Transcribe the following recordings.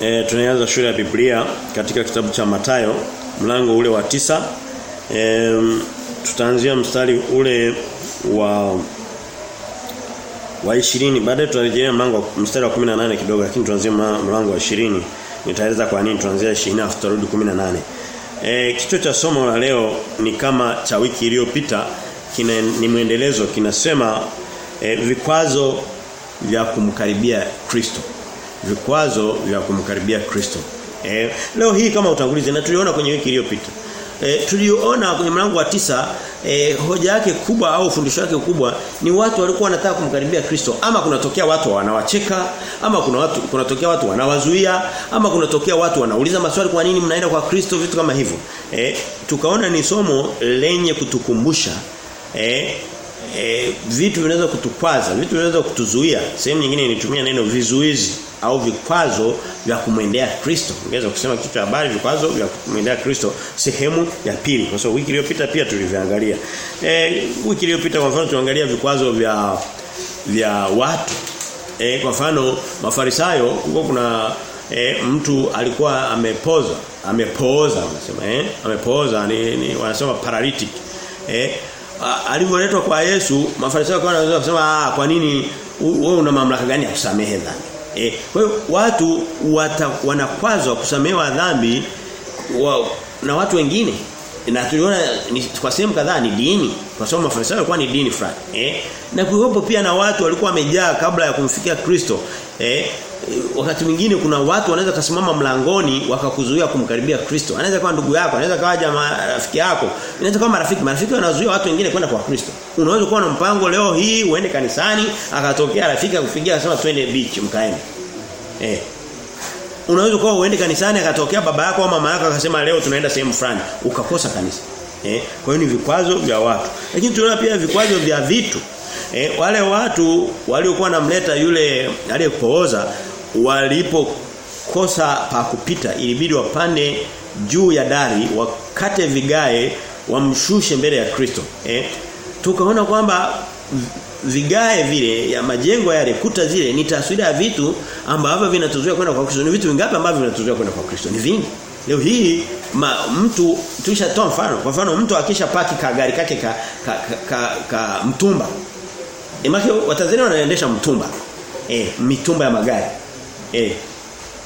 E, tunaanza shule ya Biblia katika kitabu cha Matayo mlango ule wa tisa. E, tutaanzia mstari ule wa wa 20 baadaye tutarejelea mlango mstari wa 18 kidogo lakini tuanzie mlango wa 20 nitaeleza kwa nini tuanzia 20 afu tutarudi 18 e, kichwa cha somo la leo ni kama cha wiki iliyopita kina ni mwendelezo kinasema e, vikwazo vya kumkaribia Kristo vikwazo vya kumkaribia Kristo. Eh, leo hii kama utangulizi na tuliona kwenye wiki iliyopita. Eh, tuliona kwenye mlango wa tisa eh, hoja yake kubwa au fundisho yake kubwa ni watu walikuwa wanataka kumkaribia Kristo ama kunatokea watu wanawacheka ama kuna watu kunatokea watu wanawazuia ama kunatokea watu wanauliza maswali kwa nini mnaenda kwa Kristo vitu kama hivyo. Eh, tukaona ni somo lenye kutukumbusha eh, E, vitu vinaweza kutukwaza, vitu vinaweza kutuzuia. Sehemu nyingine nitumia neno vizuizi au vikwazo vya kumwendea Kristo. Ungeweza kusema kitu habari vikwazo vya kumwendea Kristo sehemu ya pili. Kwa sababu wiki iliyopita pia tuliviangalia. E, wiki iliyopita kwa mfano tuangalia vikwazo vya vya watu. E, kwa mfano Mafarisayo huko kuna e, mtu alikuwa amepoza, amepooza wanasema eh, amepooza ni, ni wanasema paralytic. Eh, alivyoletwa kwa Yesu mafarisayo kwa wanaweza kusema ah kwa nini? Wewe una mamlaka gani ya kusamehe dhambi? Eh kwa hiyo watu wata, wanakwazwa kusamehewa dhambi wa, na watu wengine. Na tuliona ni, kwa sehemu kadhaa ni dini. Kwa sababu mafarisayo walikuwa ni dini fulani. Eh na kuwepo pia na watu walikuwa wamejaa kabla ya kumfikia Kristo eh wakati mwingine kuna watu wanaweza kusimama mlangoni wakakuzuia kumkaribia Kristo. Anaweza kuwa ndugu yako, anaweza kuwa jamaa rafiki yako. Inaweza kuwa marafiki, marafiki wanazuia watu wengine kwenda kwa Kristo. Unaweza kuwa na mpango leo hii uende kanisani, akatokea rafiki akupigia akasema twende beach mkaende. Eh. Unaweza kuwa uende kanisani akatokea baba yako au mama yako akasema leo tunaenda sehemu fulani, ukakosa kanisa. Eh. Kwa hiyo ni vikwazo vya watu. Lakini tunaona pia vikwazo vya vitu. E, wale watu waliokuwa namleta yule aliyepooza walipokosa pa kupita ilibidi wapande juu ya dari wakate vigae wamshushe mbele ya Kristo. Eh tukaona kwamba vigae vile ya majengo yale kuta zile ni taswira ya vitu ambavyo vinatuzuia kwenda kwa Kristo. Ni vitu vingapi ambavyo vinatuzuia kwenda kwa Kristo? Ni vingi. Leo hii ma, mtu tulishatoa mfano. Kwa mfano mtu akisha paki kagari kake ka, ka, ka, ka, ka mtumba Imaki Watanzania wanaendesha mtumba. Eh, mitumba ya magari. Eh.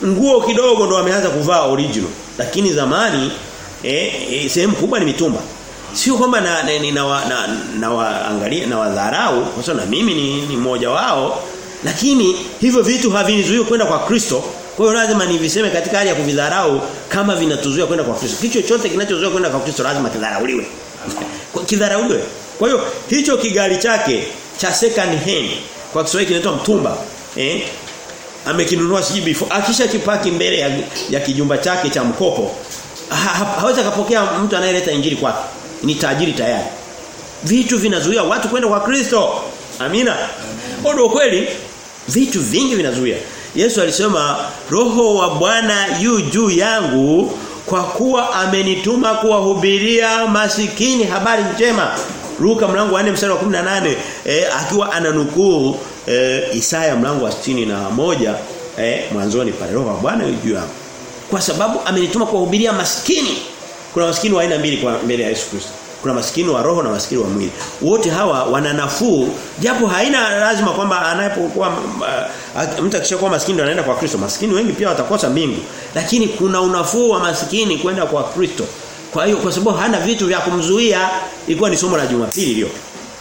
Nguo kidogo ndo wameanza kuvaa original. Lakini zamani eh, eh sehemu kubwa ni mitumba. Sio kwamba na na, na, na, na wadharau kwa sababu na mimi ni, ni mmoja wao lakini hivyo vitu havinizuii kwenda kwa Kristo. Kwa hiyo lazima niviseme katika hali ya kuvidharau kama vinatuzuia kwenda kwa Kristo. Kitu chochote kinachozuia kwenda kwa Kristo lazima kidharauliwe. kidharauliwe. Kwa hiyo hicho kigali chake cha second hand kwa Kiswahili kinaitwa mtumba eh? Amekinunua siji before. Akisha kipaki mbele ya, ya kijumba chake cha mkopo ha, ha, hawezi akapokea mtu anayeleta injili kwake. Ni tajiri tayari. Vitu vinazuia watu kwenda kwa Kristo. Amina? Ndio kweli vitu vingi vinazuia. Yesu alisema roho wa Bwana yu juu yangu kwa kuwa amenituma kuwahubiria masikini habari njema Luka mlango wa 4 mstari wa 18 eh, akiwa ananukuu eh, Isaya mlango wa na moja eh, mwanzoni pale roho wa Bwana juu yangu. Kwa sababu amenituma kuwahubiria maskini. Kuna maskini wa aina mbili kwa mbele ya Yesu Kristo. Kuna maskini wa roho na maskini wa mwili. Wote hawa wana nafuu japo haina lazima kwamba anapokuwa uh, mtu akishakuwa maskini anaenda kwa Kristo. Maskini wengi pia watakosa mbingu. Lakini kuna unafuu wa maskini kwenda kwa Kristo. Kwa hiyo kwa sababu hana vitu vya kumzuia ilikuwa ni somo la Jumapili hiyo.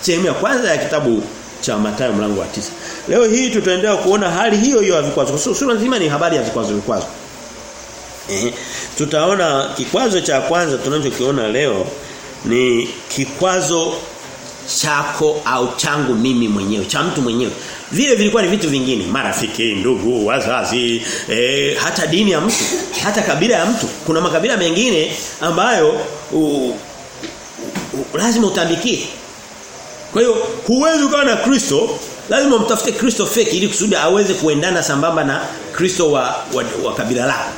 Sehemu ya kwanza ya kitabu cha Mathayo mlango wa tisa. Leo hii tutaendelea kuona hali hiyo hiyo ya vikwazo. Sura nzima ni habari ya vikwazo vikwazo. Eh, tutaona kikwazo cha kwanza tunachokiona leo ni kikwazo chako au changu mimi mwenyewe, cha mtu mwenyewe. Vile vilikuwa ni vitu vingine, marafiki, ndugu, wazazi, e, hata dini ya mtu, hata kabila ya mtu. Kuna makabila mengine ambayo u, u, u, lazima utambikie. Kwa hiyo huwezi ukawa na Kristo, lazima umtafute Kristo fake ili kusudi aweze kuendana sambamba na Kristo wa, wa, wa kabila lako.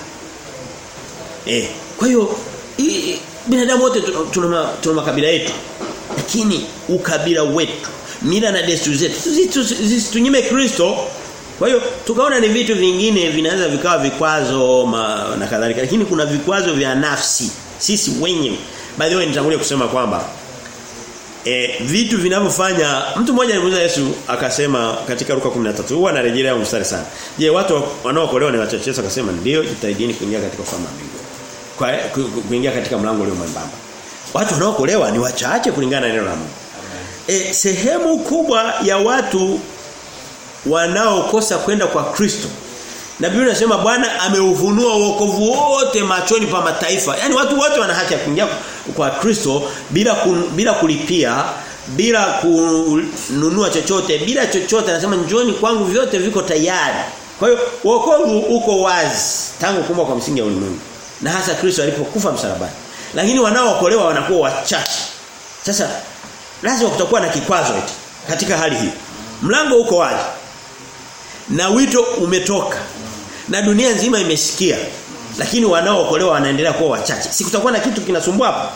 Eh, kwa hiyo binadamu wote tuna tuna makabila yetu. Lakini ukabila wetu, mila na desturi zetu zisitunyime Kristo Kwa hiyo tukaona ni vitu vingine vinaweza vikawa vikwazo ma, na kadhalika lakini kuna vikwazo vya nafsi sisi wenyewe. By the way nitangulia kusema kwamba e, vitu vinavyofanya mtu mmoja alimuuliza Yesu akasema katika Luka 13 huwa anarejelea mstari sana. Je, watu wanaokolewa ni wachache? Yesu akasema ndio jitahidini kuingia katika ufalme wa mbinguni. Kwa kuingia katika mlango ule mwembamba. Watu wanaokolewa ni wachache kulingana na neno la Mungu. E, sehemu kubwa ya watu wanaokosa kwenda kwa Kristo na Biblia inasema Bwana ameufunua wokovu wote machoni pa mataifa. Yaani watu wote wana haki ya kuingia kwa Kristo bila kun, bila kulipia, bila kununua chochote, bila chochote anasema njoni kwangu vyote viko tayari. Kwa hiyo wokovu uko wazi tangu kuumbwa kwa msingi wa ulimwengu. Na hasa Kristo alipokufa msalabani. Lakini wanaookolewa wanakuwa wachache. Sasa lazima kutakuwa na kikwazo eti katika hali hii. Mlango uko wazi. Na wito umetoka. Na dunia nzima imesikia. Lakini wanaookolewa wanaendelea kuwa wachache. Si kutakuwa na kitu kinasumbua hapo?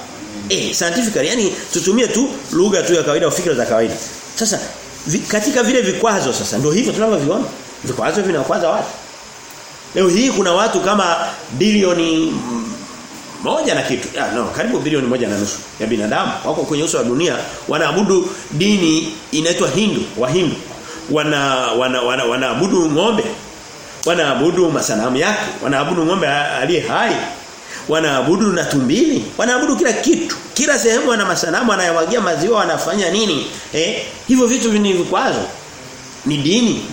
Eh, scientifically yani tutumie tu lugha tu ya kawaida fikra za kawaida. Sasa vi, katika vile vikwazo sasa ndio hivyo tunavyoviona. Vikwazo vinakwaza watu. Leo hii kuna watu kama bilioni moja na kitu. ah, no, karibu bilioni moja na nusu ya binadamu wako kwenye uso wa dunia wanaabudu dini inaitwa Hindu, wa Hindu. Wana wana wana wanaabudu ng'ombe. Wanaabudu masanamu yake, wanaabudu ng'ombe aliye hai. Wanaabudu na tumbili, wanaabudu kila kitu. Kila sehemu wana masanamu wanayawagia maziwa wanafanya nini? Eh, hivyo vitu ni vikwazo. Ni dini.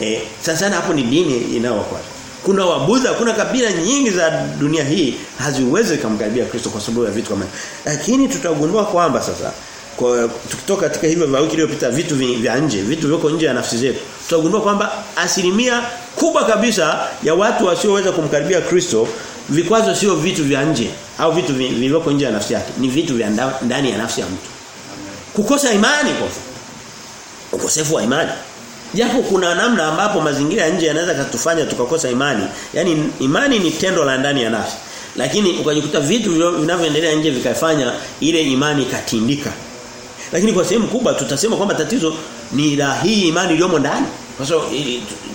Eh, sasa hapo ni dini inayowakwaza. Kuna wabudha, kuna kabila nyingi za dunia hii haziwezi kumkaribia Kristo kwa sababu ya vitu kama Lakini tutagundua kwamba sasa kwa tukitoka katika hivyo vya wiki iliyopita vitu vya nje, vitu viko nje ya nafsi zetu. Tutagundua kwamba asilimia kubwa kabisa ya watu wasioweza kumkaribia Kristo vikwazo sio vitu vya nje au vitu vilivyoko nje ya nafsi yake, ni vitu vya ndani ya nafsi ya mtu. Kukosa imani kwa ukosefu wa imani. Japo kuna namna ambapo mazingira ya nje yanaweza kutufanya tukakosa imani. Yaani imani ni tendo la ndani ya nafsi. Lakini ukajikuta vitu vinavyoendelea nje vikafanya ile imani ikatindika. Lakini kwa sehemu kubwa tutasema kwamba tatizo ni la hii imani iliyomo ndani. Kwa sababu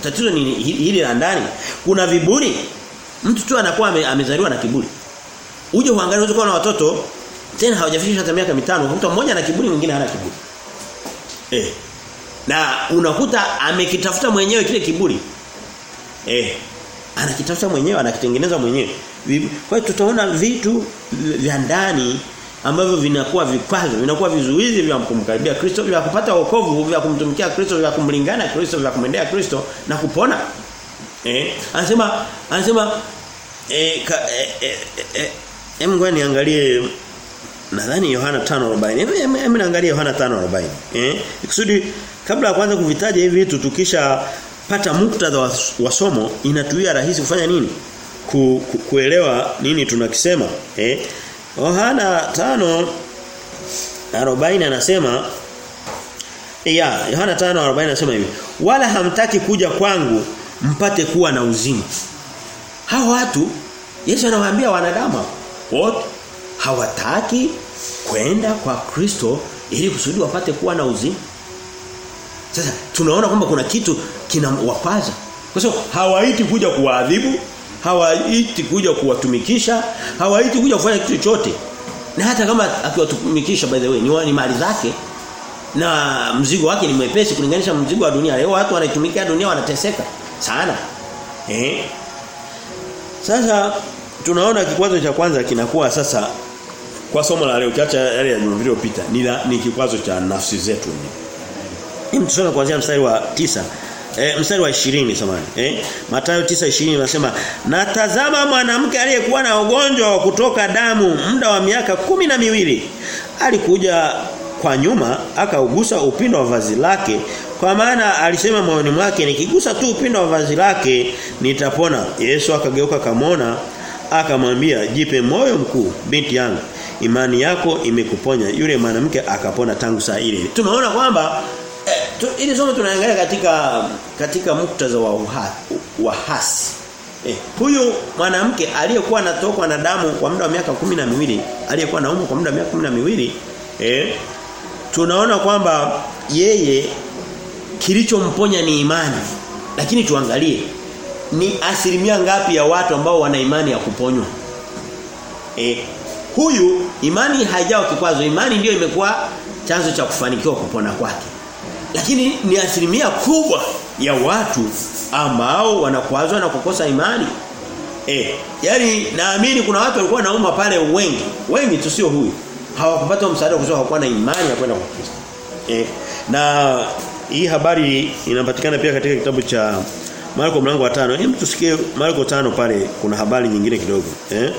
tatizo ni hili la ndani. Kuna viburi. Mtu tu anakuwa ame, amezaliwa na kiburi. Uje uangalie unaweza na watoto tena hawajafikisha hata miaka mitano, mtu mmoja ana kiburi mwingine hana kiburi. Eh, na unakuta amekitafuta mwenyewe kile kiburi. Eh. Anakitafuta mwenyewe, anakitengeneza mwenyewe. Kwa hiyo tutaona vitu vya ndani ambavyo vinakuwa vikwazo, vinakuwa vizuizi vya kumkaribia Kristo, vya kupata wokovu, vya kumtumikia Kristo, vya kumlingana Kristo, vya kumendea Kristo na kupona. Eh? Anasema anasema eh ka, eh, eh, eh, eh niangalie nadhani Yohana 5:40. Hebu naangalia Yohana 5:40. Eh? Kusudi kabla ya kwanza kuvitaja hivi vitu tukisha pata muktadha wa, wa somo inatuia rahisi kufanya nini? Ku, ku, kuelewa nini tunakisema. Eh? Yohana 5:40 anasema ya Yohana 5:40 anasema hivi. Wala hamtaki kuja kwangu mpate kuwa na uzima. Hao watu Yesu anawaambia wanadamu wote hawataki kwenda kwa Kristo ili kusudi wapate kuwa na uzima. Sasa tunaona kwamba kuna kitu kinawapaza. Kwa sababu hawaiti kuja kuwaadhibu, hawaiti kuja kuwatumikisha, hawaiti kuja kufanya kitu chochote. Na hata kama akiwatumikisha by the way ni, ni mali zake na mzigo wake ni mwepesi kulinganisha mzigo wa dunia. Leo watu wanaitumikia dunia wanateseka sana. Eh? Sasa tunaona kikwazo cha kwanza kinakuwa sasa kwa somo la leo kiacha yale ya Jumapili iliyopita ni, la, ni kikwazo cha nafsi zetu wenyewe. Hem tusome kuanzia mstari wa tisa E, mstari wa 20 samani. Eh? Mathayo 9:20 anasema, "Na tazama mwanamke aliyekuwa na ugonjwa wa kutoka damu muda wa miaka kumi na miwili alikuja kwa nyuma akaugusa upindo wa vazi lake kwa maana alisema moyoni mwake nikigusa tu upindo wa vazi lake nitapona." Yesu akageuka kamona akamwambia, "Jipe moyo mkuu, binti yangu, imani yako imekuponya." Yule mwanamke akapona tangu saa ile. tumeona kwamba eh, ili somo tunaangalia katika katika muktadha wa wa hasi. Eh, huyu mwanamke aliyekuwa anatokwa na damu kwa muda wa miaka kumi na miwili aliyekuwa naumwa kwa muda wa miaka kumi na miwili eh, tunaona kwamba yeye kilichomponya ni imani. Lakini tuangalie ni asilimia ngapi ya watu ambao wana imani ya kuponywa. E, huyu imani haijawa kikwazo, imani ndio imekuwa chanzo cha kufanikiwa kupona kwake. Lakini ni asilimia kubwa ya watu ambao wanakwazwa na kukosa imani. Eh, yani naamini kuna watu walikuwa nauma pale wengi. Wengi tu sio huyu. Hawakupata msaada kwa hawakuwa na imani ya kwenda kwa Kristo. Eh, na hii habari inapatikana pia katika kitabu cha Marko mlango wa 5. Hem tusikie Marko 5 pale kuna habari nyingine kidogo, eh?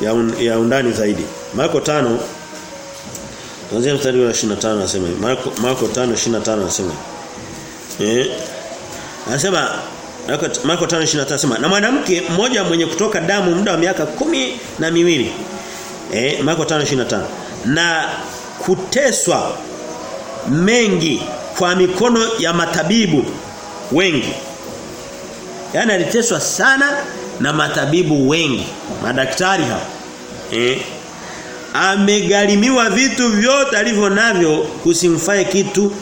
Ya, un, ya undani zaidi. Marko 5 Tuanzia mstari wa 25 anasema Marko Marko 5:25 anasema. Eh? Anasema Marko 5:25 anasema na mwanamke mmoja mwenye kutoka damu muda wa miaka kumi na miwili. Eh Marko 5:25 na kuteswa mengi kwa mikono ya matabibu wengi. Yaani aliteswa sana na matabibu wengi, madaktari hao. Eh Amegalimiwa vitu vyote alivyo navyo kusimfae kitu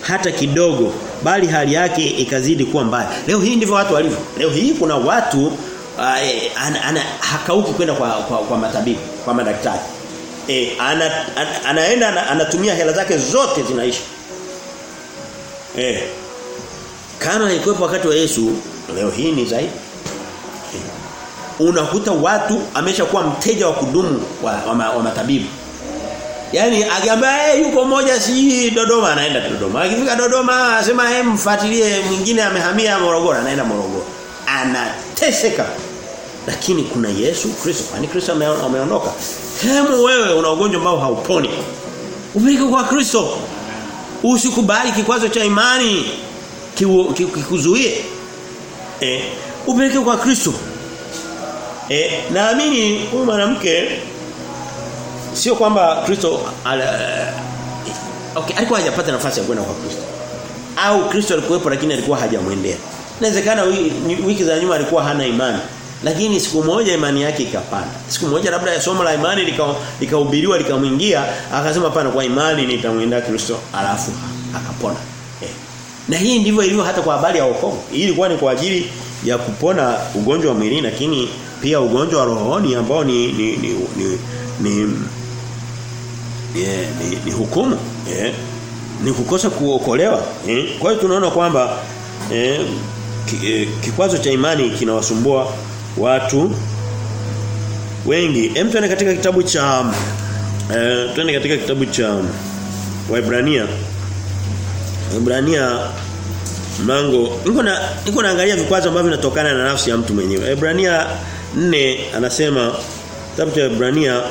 hata kidogo bali hali yake ikazidi kuwa mbaya. Leo hii ndivyo watu walivyo. Leo hii kuna watu uh, ana, ana, hakauki kwenda kwa, kwa kwa matabibu, kwa madaktari. E, ana, ana, anaenda ana, anatumia hela zake zote zinaisha. Eh. Kama ilikuwa wakati wa Yesu, leo hii ni zaidi unakuta watu ameshakuwa mteja wa kudumu wa, wa, wa matabibu. Yaani akiambia hey, yuko mmoja si Dodoma anaenda Dodoma. Akifika Dodoma asema hey, mfuatilie mwingine amehamia Morogoro anaenda Morogoro. Anateseka. Lakini kuna Yesu Kristo. Kwani Kristo ameondoka. Hemu wewe una ugonjwa ambao hauponi. Upeleke kwa Kristo. Usikubali kikwazo cha imani kikuzuie. Eh, upeleke kwa Kristo. E, naamini huyu mwanamke sio kwamba Kristo okay, alikuwa hajapata nafasi ya kwenda kwa Kristo. Au Kristo alikuwepo lakini alikuwa hajamwendea. Inawezekana wiki za nyuma alikuwa hana imani. Lakini siku moja imani yake ikapanda. Siku moja labda ya somo la imani likahubiriwa lika likamwingia akasema pana kwa imani nitamwendea Kristo alafu akapona. Eh. Na hii ndivyo ilivyo hata kwa habari ya wokovu. Hii ilikuwa ni kwa ajili ya kupona ugonjwa wa mwilini lakini pia ugonjwa wa rohoni ambao ni ni ni ni ni, yeah, ni, ni hukumu yeah. ni kukosa kuokolewa yeah. kwa hiyo tunaona kwamba eh, kikwazo cha imani kinawasumbua watu wengi hem tuende katika kitabu cha eh, tuende katika kitabu cha Waebrania Waebrania mlango niko na niko naangalia vikwazo ambavyo vinatokana na nafsi ya mtu mwenyewe. Waebrania 4 anasema kitabu cha Ibrania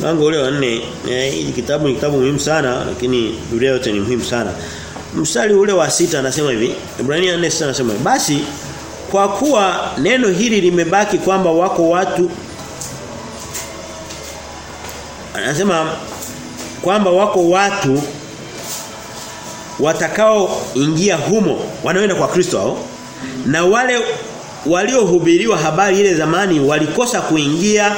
mlango ule wa 4 eh, hii kitabu ni kitabu muhimu sana lakini Biblia yote ni muhimu sana. Mstari ule wa sita anasema hivi, Ibrania 4 anasema basi kwa kuwa neno hili limebaki kwamba wako watu anasema kwamba wako watu watakao ingia humo wanaoenda kwa Kristo hao na wale waliohubiriwa habari ile zamani walikosa kuingia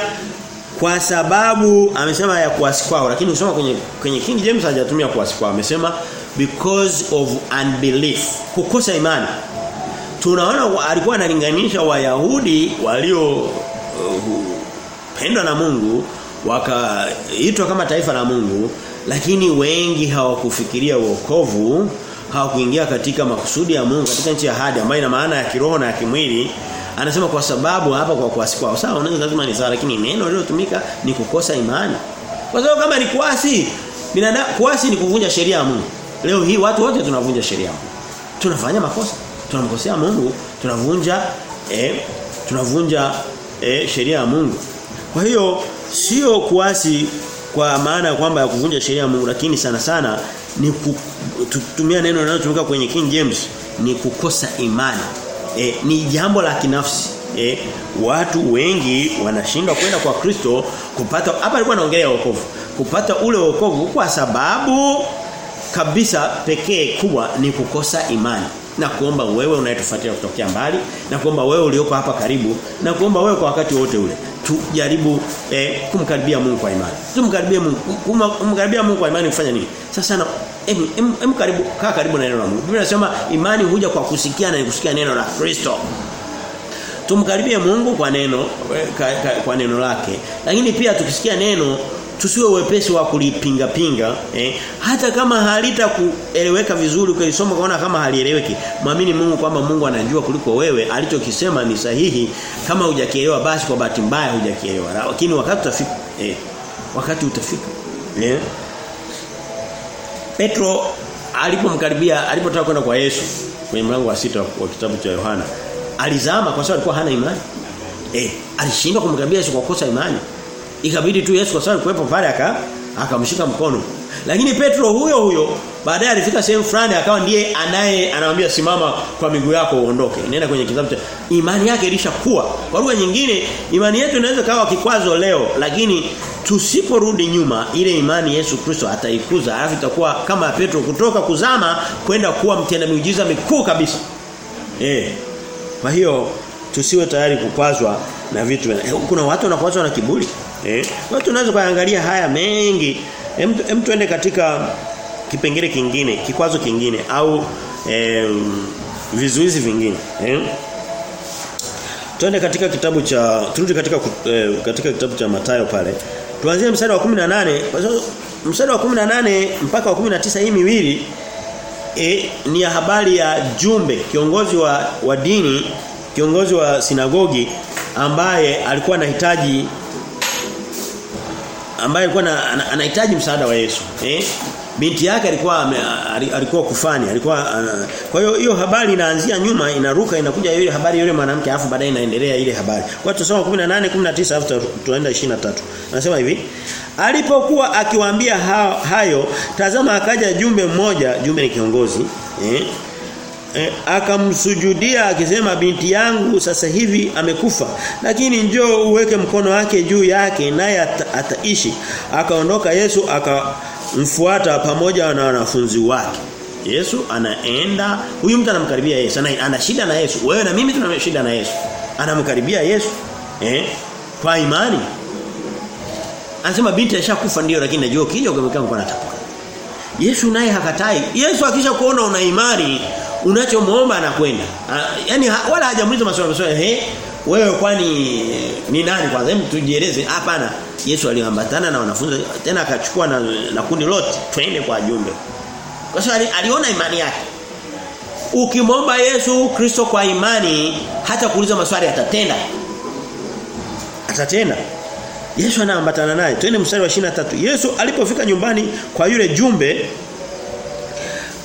kwa sababu amesema ya kuasi kwao. Lakini usoma kwenye kwenye King James hajatumia kuasi kwao. Amesema because of unbelief. Kukosa imani. Tunaona alikuwa analinganisha wayahudi walio uh, pendwa na Mungu wakaitwa kama taifa la Mungu lakini wengi hawakufikiria wokovu hawakuingia katika makusudi ya Mungu katika nchi ya ahadi ambayo ina maana ya kiroho na ya kimwili. Anasema kwa sababu hapa kwa kuasi kwao sawa unaweza lazima ni sawa lakini neno lilotumika ni kukosa imani. Kwa sababu kama ni kuasi binadamu kuasi ni kuvunja sheria ya Mungu. Leo hii watu wote tunavunja sheria ya Mungu. Tunafanya makosa. Tunamkosea Mungu tunavunja eh tunavunja eh, sheria ya Mungu. Kwa hiyo sio kuasi kwa maana ya kwamba ya kuvunja sheria ya Mungu lakini sana sana ni kutumia neno linalotumika kwenye King James ni kukosa imani. E, ni jambo la kinafsi. E, watu wengi wanashindwa kwenda kwa Kristo kupata hapa alikuwa anaongelea wokovu. Kupata ule wokovu kwa sababu kabisa pekee kubwa ni kukosa imani. Na kuomba wewe unayetufuatia kutokea mbali na kuomba wewe ulioko hapa karibu na kuomba wewe kwa wakati wote ule. Tujaribu eh, kumkaribia Mungu kwa imani. Tumkaribie Mungu kumkaribia Mungu kwa imani kufanya nini? Sasa na em, em, em karibu kaa karibu na neno la Mungu. Biblia inasema imani huja kwa kusikia na kusikia neno la Kristo. Tumkaribie Mungu kwa neno kwa, kwa, kwa neno lake. Lakini pia tukisikia neno tusiwe wepesi wa kulipinga pinga eh, hata kama halitakueleweka vizuri ukisoma kaona kama halieleweki. Muamini Mungu kwamba Mungu anajua kuliko wewe alichokisema ni sahihi. Kama hujakielewa basi kwa bahati mbaya hujakielewa. Lakini wakati utafika eh, wakati utafika eh. Petro alipomkaribia alipotaka kwenda kwa Yesu kwenye mlango wa sita wa kitabu cha Yohana alizama kwa sababu alikuwa hana imani. Eh alishindwa kumkaribia Yesu kwa kosa imani ikabidi tu Yesu kwa sababu kuwepo pale aka akamshika mkono. Lakini Petro huyo huyo baadaye alifika sehemu fulani akawa ndiye anaye anamwambia simama kwa miguu yako uondoke. Nenda kwenye kitabu cha imani yake ilishakuwa. Kwa lugha nyingine imani yetu inaweza kawa kikwazo leo lakini tusiporudi nyuma ile imani Yesu Kristo ataikuza alafu itakuwa kama Petro kutoka kuzama kwenda kuwa mtenda miujiza mikuu kabisa. Eh kwa hiyo tusiwe tayari kukwazwa na vitu kuna watu wanakwazwa na kiburi eh? Watu kuangalia haya mengi. Hem tuende katika kipengele kingine kikwazo kingine au eh, vizuizi vingine. Eh? Tuende katika kitabu cha turudi katika eh, katika kitabu cha Mathayo pale. Tuanzie mstari wa 18 kwa sababu mstari wa 18 mpaka wa 19 hii miwili e, ni ya habari ya Jumbe kiongozi wa, wa dini kiongozi wa sinagogi ambaye alikuwa anahitaji ambaye alikuwa anahitaji msaada wa Yesu eh? Binti yake alikuwa alikuwa kufani alikuwa kwa hiyo hiyo habari inaanzia nyuma inaruka inakuja ile habari yule mwanamke afu baadaye inaendelea ile habari. Kwa tusoma 18 19 afu tuenda 23 anasema hivi alipokuwa akiwaambia hayo tazama akaja jumbe mmoja jumbe ni kiongozi eh E, akamsujudia akisema binti yangu sasa hivi amekufa lakini njoo uweke mkono wake juu yake naye ata, ataishi. Akaondoka Yesu akamfuata pamoja na wanafunzi wake. Yesu anaenda huyu mtu anamkaribia Yesu ana, ana shida na Yesu. Wewe na mimi tuna shida na Yesu. Anamkaribia Yesu eh kwa imani. Anasema binti ashakufa ndio lakini najua ukija ukamwekea mkono atapona Yesu naye hakatai. Yesu akisha kuona una imani unachomuomba anakwenda. Yaani wala hajamuuliza maswali maswali eh wewe kwani ni nani kwanza? Hebu tujieleze. Hapana. Yesu aliambatana na wanafunzi tena akachukua na, na kundi lote twende kwa jumbe. Kwa sababu aliona imani yake. Ukimomba Yesu Kristo kwa imani hata kuuliza maswali atatenda. Atatenda. Yesu anaambatana naye. Twende mstari wa 23 Yesu alipofika nyumbani kwa yule jumbe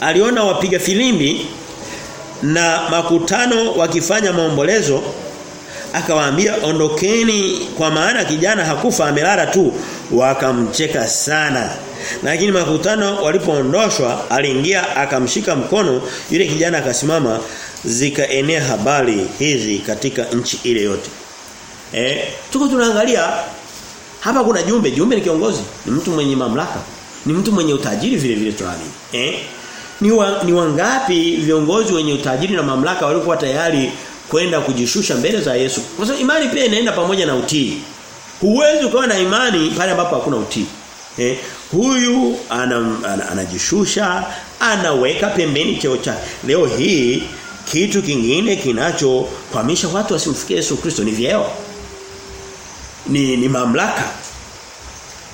aliona wapiga filimbi na makutano wakifanya maombolezo akawaambia ondokeni kwa maana kijana hakufa amelala tu. Wakamcheka sana. Lakini makutano walipoondoshwa aliingia akamshika mkono. Yule kijana akasimama zikaenea habari hizi katika nchi ile yote. Eh tuko tunaangalia hapa kuna jumbe. Jumbe ni kiongozi ni mtu mwenye mamlaka ni mtu mwenye utajiri vile vile tunaamini. Eh ni, wa, ni wangapi viongozi wenye utajiri na mamlaka walikuwa tayari kwenda kujishusha mbele za Yesu. Kwa sababu imani pia inaenda pamoja na utii. Huwezi ukawa na imani pale ambapo hakuna utii. Eh, huyu anajishusha, ana, ana anaweka pembeni cheo chake. Leo hii kitu kingine kinachokwamisha watu wasimfikie Yesu Kristo ni vyeo. Ni ni mamlaka.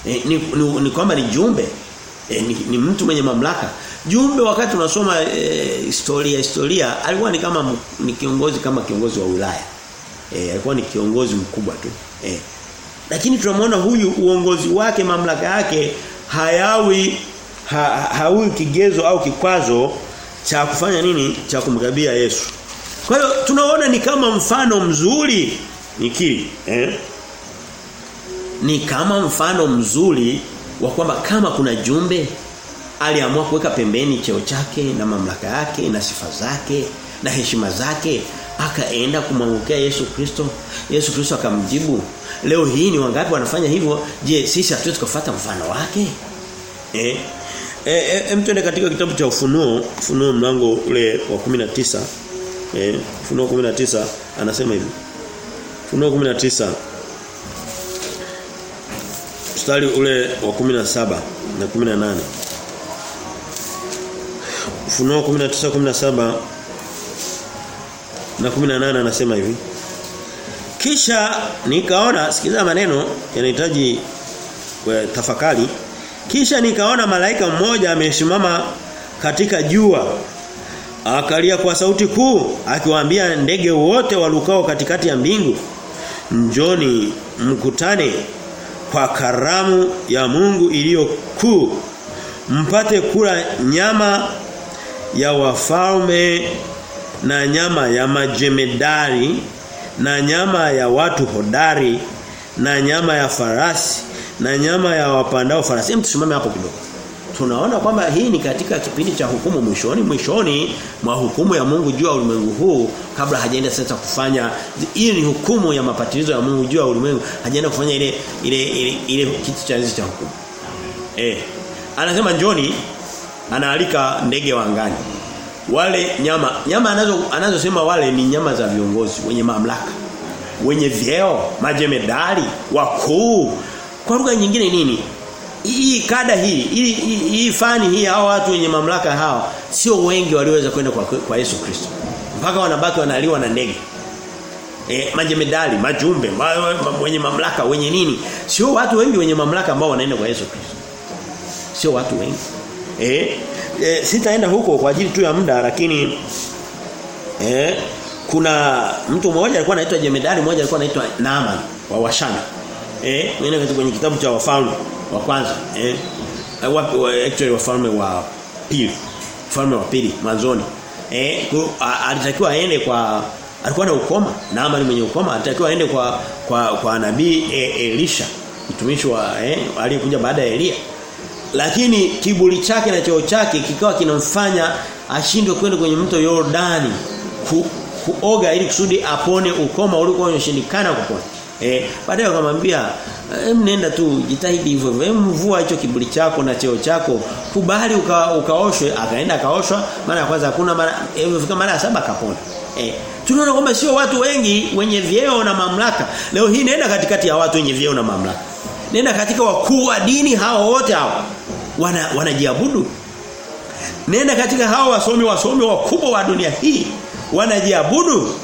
Eh, ni, ni, ni kwamba ni jumbe. Eh, ni, ni mtu mwenye mamlaka. Jumbe wakati unasoma e, historia historia alikuwa ni kama ni kiongozi kama kiongozi wa Ulaya. E, alikuwa ni kiongozi mkubwa tu. E. Lakini tunamwona huyu uongozi wake mamlaka yake hayawi ha, hawi kigezo au kikwazo cha kufanya nini cha kumkabia Yesu. Kwa hiyo tunaona ni kama mfano mzuri nikili eh? Ni kama mfano mzuri wa kwamba kama kuna jumbe aliamua kuweka pembeni cheo chake na mamlaka yake na sifa zake na heshima zake akaenda kumwangukia Yesu Kristo Yesu Kristo akamjibu leo hii ni wangapi wanafanya hivyo je sisi hatuwezi kufuata mfano wake eh eh e, mtende katika kitabu cha Ufunuo, Ufunuo mlango ule wa 19. Eh, Ufunuo 19 anasema hivi. Ufunuo 19 mstari ule wa 17 na 18. Ufunuo 19 17 na 18 anasema hivi. Kisha nikaona sikiza maneno yanahitaji tafakari. Kisha nikaona malaika mmoja amesimama katika jua. Akalia kwa sauti kuu akiwaambia ndege wote walukao katikati ya mbingu njoni mkutane kwa karamu ya Mungu iliyo kuu mpate kula nyama ya wafalme na nyama ya majemedari na nyama ya watu hodari na nyama ya farasi na nyama ya wapandao farasi. Hem tusimame hapo kidogo. Tunaona kwamba hii ni katika kipindi cha hukumu mwishoni mwishoni mwa hukumu ya Mungu juu ya ulimwengu huu kabla hajaenda sasa kufanya hii ni hukumu ya mapatilizo ya Mungu juu ya ulimwengu hajaenda kufanya ile ile ile, ile kitu cha cha hukumu. Eh. Anasema njoni anaalika ndege wa angani. Wale nyama nyama anazo anazosema wale ni nyama za viongozi wenye mamlaka wenye vyeo majemedali, wakuu. Kwa lugha nyingine nini? Hii kada hii hii hii fani hii hao watu wenye mamlaka hao sio wengi walioweza kwenda kwa, kwa Yesu Kristo. Mpaka wanabaki wanaliwa na ndege. E, majemedali majumbe ma, ma, wenye mamlaka wenye nini? Sio watu wengi wenye mamlaka ambao wanaenda kwa Yesu Kristo. Sio watu wengi eh? Eh sitaenda huko kwa ajili tu ya muda lakini eh kuna mtu mmoja alikuwa anaitwa jemedali mmoja alikuwa anaitwa Naaman wa Washana. eh nenda kwenye kitabu cha wafalme wa kwanza eh wapi wa, actually wafalme wa pili wafalme wa pili mwanzoni. Eh alitakiwa aende kwa alikuwa na ukoma Naaman mwenye ukoma alitakiwa aende kwa kwa kwa nabii e, Elisha mtumishi wa eh aliyekuja baada ya Elia lakini kiburi chake na cheo chake kikawa kinamfanya ashindwe kwenda kwenye mto Yordani ku, kuoga ili kusudi apone ukoma uliokuwa unashindikana kupona. Eh baadaye akamwambia hem nenda tu jitahidi hivyo hivyo mvua hicho kiburi chako na cheo chako kubali uka, ukaoshwe akaenda akaoshwa mara ya kwanza hakuna mara imefika mara ya saba kapona Eh tunaona kwamba sio watu wengi wenye vyeo na mamlaka. Leo hii nenda katikati ya watu wenye vyeo na mamlaka. Nenda katika wakuu wa dini hao wote hao wana wanajiabudu. Nenda katika hao wasomi wasomi wakubwa wa dunia hii wanajiabudu.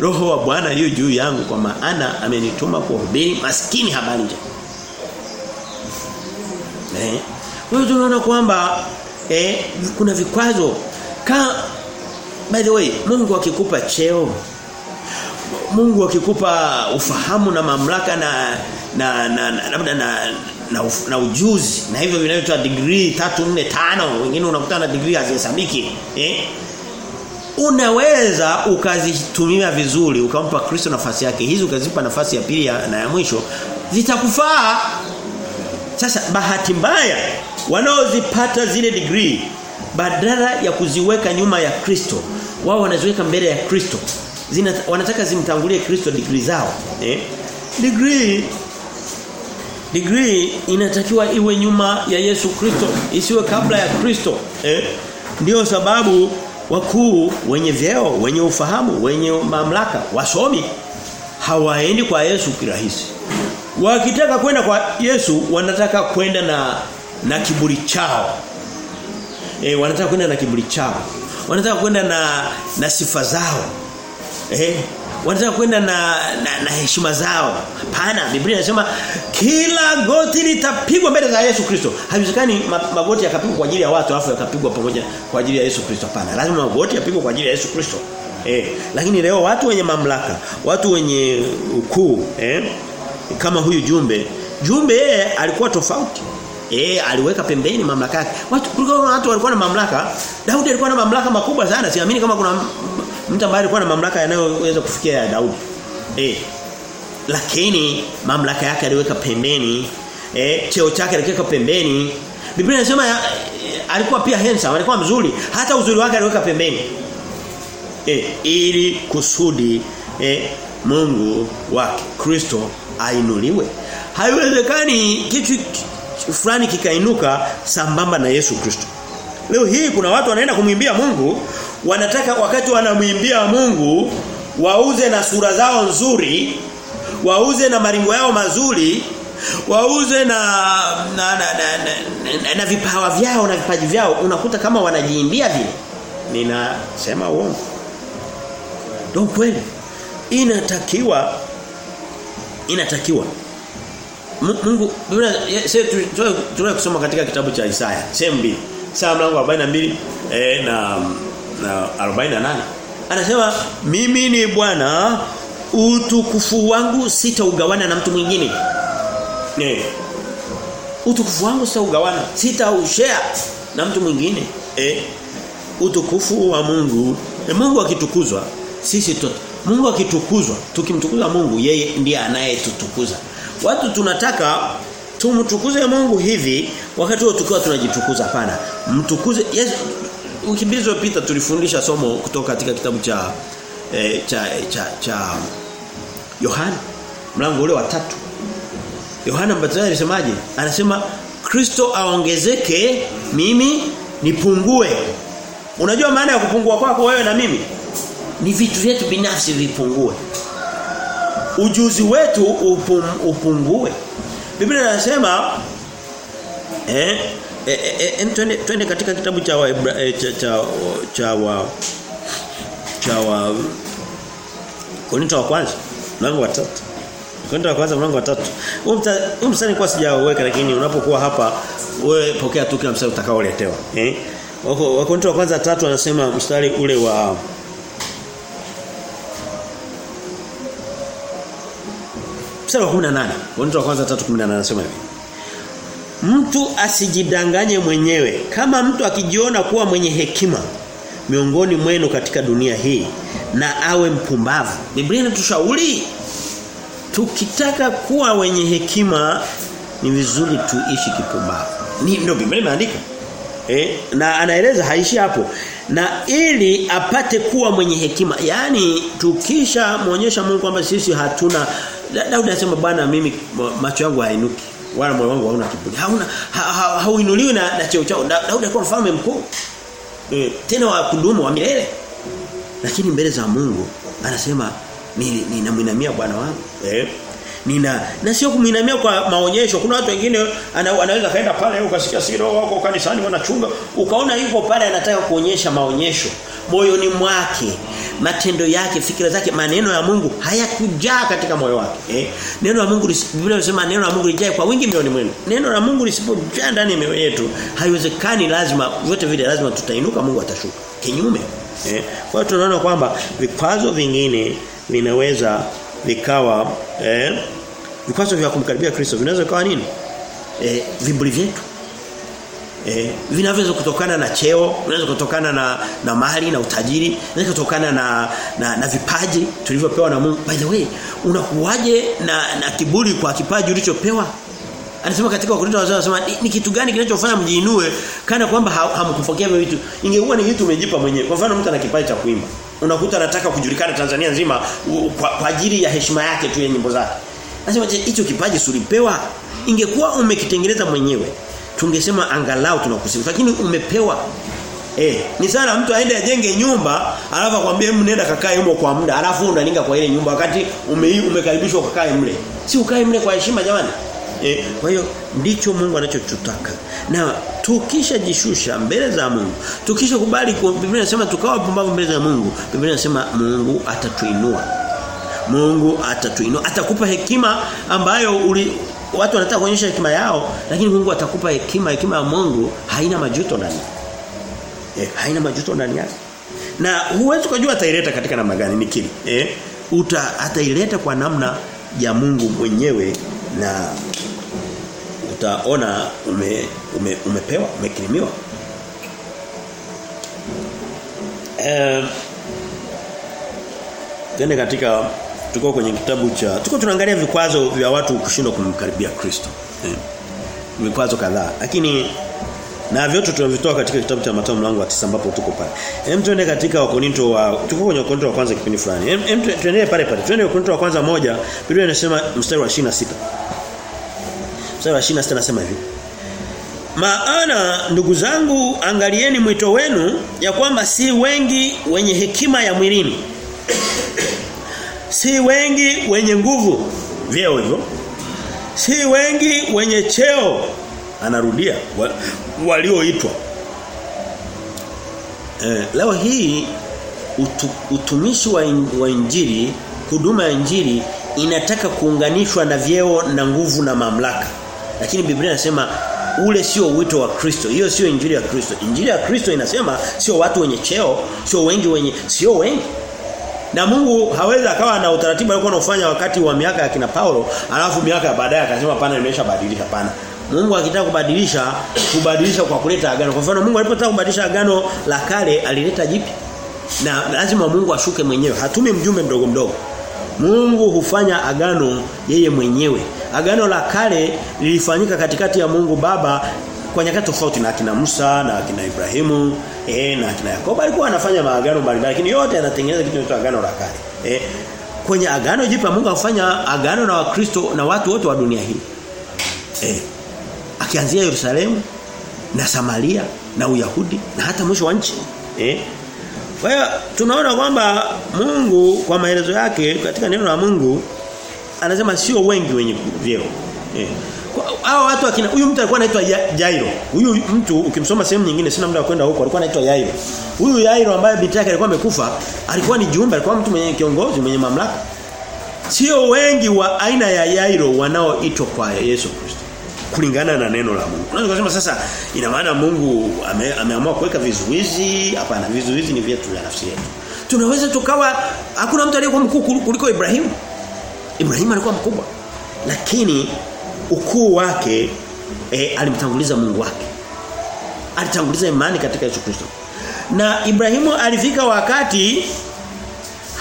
Roho wa Bwana yu juu yangu kwa maana amenituma kuhubiri maskini habari njema. Eh? Wewe tunaona kwamba eh kuna vikwazo ka by the way Mungu akikupa cheo Mungu akikupa ufahamu na mamlaka na na na labda na, na, na, na ujuzi. Na hivyo vinavyotoa degree 3 4 5 wengine unakutana na degree hazihesabiki eh? Unaweza ukazitumia vizuri ukampa Kristo nafasi yake. Hizi ukazipa nafasi ya pili na ya mwisho zitakufaa. Sasa bahati mbaya wanaozipata zile degree badala ya kuziweka nyuma ya Kristo wao wanaziweka mbele ya Kristo. Zina, wanataka zimtangulie Kristo degree zao eh? Degree degree inatakiwa iwe nyuma ya Yesu Kristo isiwe kabla ya Kristo eh? Ndio sababu wakuu wenye vyeo wenye ufahamu wenye mamlaka wasomi hawaendi kwa Yesu kirahisi. Wakitaka kwenda kwa Yesu wanataka kwenda na na kiburi chao. Eh wanataka kwenda na kiburi chao. Wanataka kwenda na na sifa zao. Eh wanataka kwenda na, na, na heshima zao. Hapana, Biblia inasema kila goti litapigwa mbele za Yesu Kristo. Haiwezekani magoti yakapigwa kwa ajili ya watu alafu yakapigwa pamoja kwa ajili ya Yesu Kristo. Hapana, lazima magoti yapigwe kwa ajili ya Yesu Kristo. Eh, lakini leo watu wenye mamlaka, watu wenye ukuu, eh, kama huyu jumbe, jumbe yeye alikuwa tofauti. Eh, aliweka pembeni mamlaka yake. Watu kulikuwa watu walikuwa na mamlaka. Daudi alikuwa na mamlaka makubwa sana. Siamini kama kuna mtu ambaye alikuwa na mamlaka yanayoweza kufikia ya Daudi. Eh. Lakini mamlaka yake aliweka pembeni, eh cheo chake aliweka pembeni. Biblia inasema eh, alikuwa pia handsome, alikuwa mzuri, hata uzuri wake aliweka pembeni. Eh ili kusudi eh Mungu wake Kristo ainuliwe. Haiwezekani kitu fulani kikainuka sambamba na Yesu Kristo. Leo hii kuna watu wanaenda kumwimbia Mungu, wanataka wakati wanamwimbia Mungu wauze na sura zao nzuri, wauze na maringo yao mazuri, wauze na na, na, na, na, na, na vipawa vyao na vipaji vyao unakuta kama wanajiimbia vile. Ninasema uongo. Ndio kweli. Inatakiwa inatakiwa Mungu Biblia kusoma katika kitabu cha Isaya sehemu 2 saa mlango wa 42 eh, na 48. Anasema mimi ni Bwana utukufu wangu sitaugawana na mtu mwingine. Ne. Utukufu wangu sitaugawana, sitaushare na mtu mwingine. Eh. Utukufu wa Mungu, e, Mungu akitukuzwa sisi tot. Mungu akitukuzwa, tukimtukuza Mungu yeye ndiye anayetutukuza. Watu tunataka tumtukuze Mungu hivi wakati huo tukiwa tunajitukuza pana. Mtukuze yes, wiki zilizopita tulifundisha somo kutoka katika kitabu cha e, cha cha cha Yohana mlango ule wa tatu. Yohana Mbatizaji alisemaje? Anasema Kristo aongezeke mimi nipungue. Unajua maana ya kupungua kwako wewe na mimi? Ni vitu vyetu binafsi vipungue. Ujuzi wetu upum, upungue. Biblia inasema eh e, eh twende twende katika kitabu cha wa, e, cha cha cha wa cha wa Korinto wa kwanza mlango wa 3 Korinto wa kwanza mlango wa 3 Huu mstari kwa sijaweka lakini unapokuwa hapa wewe pokea tu kila mstari utakaoletewa eh Wako Korinto wa kwanza 3 anasema mstari ule wa Mstari wa 18. Korinto wa kwanza 3:18 anasema hivi. Mtu asijidanganye mwenyewe. Kama mtu akijiona kuwa mwenye hekima miongoni mwenu katika dunia hii na awe mpumbavu. Biblia inatushauri tukitaka kuwa wenye hekima ni vizuri tuishi kipumbavu. Ni ndio Biblia imeandika. Eh, na anaeleza haishi hapo. Na ili apate kuwa mwenye hekima. Yaani tukisha muonyesha Mungu kwamba sisi hatuna Daudi anasema bwana mimi macho yangu hainuki wala moyo wangu hauna kiburi. Hauna hauinuliwi ha, ha, na, na cheo chao. Daudi alikuwa mfalme mkuu. E, tena wa kudumu wa milele. Lakini mbele za Mungu anasema mimi ninamwinamia Bwana wangu. Eh? Nina na sio kuminamia kwa maonyesho. Kuna watu wengine ana, anaweza kaenda pale ukasikia siro wako kanisani wanachunga, ukaona yuko pale anataka kuonyesha maonyesho. Moyoni mwake, matendo yake, fikira zake, maneno ya Mungu hayakujaa katika moyo wake. Eh? Neno la Mungu Biblia inasema neno la Mungu lijae kwa wingi mioyoni mwenu. Neno la Mungu lisipojaa ndani ya mioyo yetu, haiwezekani lazima vyote vile lazima tutainuka Mungu atashuka. Kinyume. Eh? Kwa hiyo tunaona kwamba vikwazo vingine vinaweza vikawa eh, vikwazo vya kumkaribia Kristo vinaweza kuwa nini? Eh, viburi vyetu. Eh, vinaweza kutokana na cheo, vinaweza kutokana na na mali na utajiri, vinaweza kutokana na na, na vipaji tulivyopewa na Mungu. By the way, unakuwaje na na kiburi kwa kipaji ulichopewa? Anasema katika Wakorintho wanasema ni, ni kitu gani kinachofanya mjiinue kana kwamba hamkupokea ha, vitu. Ingekuwa ni vitu umejipa mwenyewe. Kwa mfano mtu ana kipaji cha kuimba. Unakuta anataka kujulikana Tanzania nzima kwa, kwa ajili ya heshima yake tu ya nyimbo zake. Nasema hicho kipaji sulipewa ingekuwa umekitengeneza mwenyewe. Tungesema angalau tunakusifu lakini umepewa Eh, ni sana mtu aende ajenge nyumba, alafu akwambie hebu nenda kakae humo kwa muda, alafu unalinga kwa ile nyumba wakati ume, umekaribishwa ukakae mle. Si ukae mle kwa heshima jamani. Eh, kwa hiyo ndicho Mungu anachotutaka. Na tukishajishusha mbele za Mungu, tukishakubali Biblia inasema tukawa pumbavu mbele za Mungu, Biblia inasema Mungu atatuinua. Mungu atatuinua, atakupa hekima ambayo uli, watu wanataka kuonyesha hekima yao, lakini Mungu atakupa hekima, hekima ya Mungu haina majuto ndani. Eh, haina majuto ndani yake. Na huwezi kujua ataileta katika namna gani nikili. Eh, uta ataileta kwa namna ya Mungu mwenyewe na utaona ume, ume, umepewa umekirimiwa eh katika tuko kwenye kitabu cha tuko tunaangalia vikwazo vya watu kushindwa kumkaribia Kristo eh. vikwazo kadhaa lakini na vyote tunavitoa katika kitabu cha Mathayo mlango wa 9 ambapo tuko pale. Hem tuende katika Wakorinto wa tuko kwenye Wakorinto wa kwanza kipindi fulani. Hem tuendelee pale pale. Tuende Wakorinto wa kwanza moja, Biblia inasema mstari wa 26. Mstari wa 26 nasema hivi. maana ndugu zangu angalieni mwito wenu ya kwamba si wengi wenye hekima ya mwilini. Si wengi wenye nguvu. Vyeo hivyo. Si wengi wenye cheo. Anarudia wa, walioitwa. Eh, leo hii utu, utumishi wa, in, wa injili huduma ya injili inataka kuunganishwa na vyeo na nguvu na mamlaka lakini Biblia inasema ule sio wito wa Kristo. Hiyo sio injili ya Kristo. Injili ya Kristo inasema sio watu wenye cheo, sio wengi wenye sio wengi. Na Mungu hawezi akawa na utaratibu alikuwa anafanya wakati wa miaka ya kina Paulo, alafu miaka ya baadaye akasema hapana nimeshabadilisha hapana. Mungu akitaka kubadilisha, kubadilisha kwa kuleta agano. Kwa mfano Mungu alipotaka kubadilisha agano la kale alileta jipi. Na lazima Mungu ashuke mwenyewe. Hatumi mjumbe mdogo mdogo. Mungu hufanya agano yeye mwenyewe. Agano la kale lilifanyika katikati ya Mungu Baba kwa nyakati tofauti na akina Musa na akina Ibrahimu eh na akina Yakobo alikuwa anafanya maagano mbalimbali lakini yote yanatengeneza kitu kinaitwa agano la kale. Eh kwenye agano jipya Mungu afanya agano na Wakristo na watu wote wa dunia hii. Eh akianzia Yerusalemu na Samaria na Uyahudi na hata mwisho wa nchi. Eh kwa hiyo tunaona kwamba Mungu kwa maelezo yake katika neno la Mungu anasema sio wengi wenye vyeo. Eh. Hao watu akina huyu mtu alikuwa anaitwa Jairo. Huyu mtu ukimsoma sehemu nyingine sina muda wa kwenda huko alikuwa anaitwa Jairo. Huyu Jairo ambaye binti yake alikuwa amekufa, alikuwa ni jumbe, alikuwa mtu mwenye kiongozi, mwenye mamlaka. Sio wengi wa aina ya Jairo wanaoitwa kwa Yesu Kristo. Kulingana na neno la Mungu. Unaweza kusema sasa ina maana Mungu ame, ameamua kuweka vizuizi? Hapana, vizuizi ni vyetu vya nafsi yetu. Tunaweza tukawa hakuna mtu aliyekuwa mkuu kuliko Ibrahimu. Ibrahimu alikuwa mkubwa. Lakini ukuu wake e, alimtanguliza Mungu wake. Alitanguliza imani katika Yesu Kristo. Na Ibrahimu alifika wakati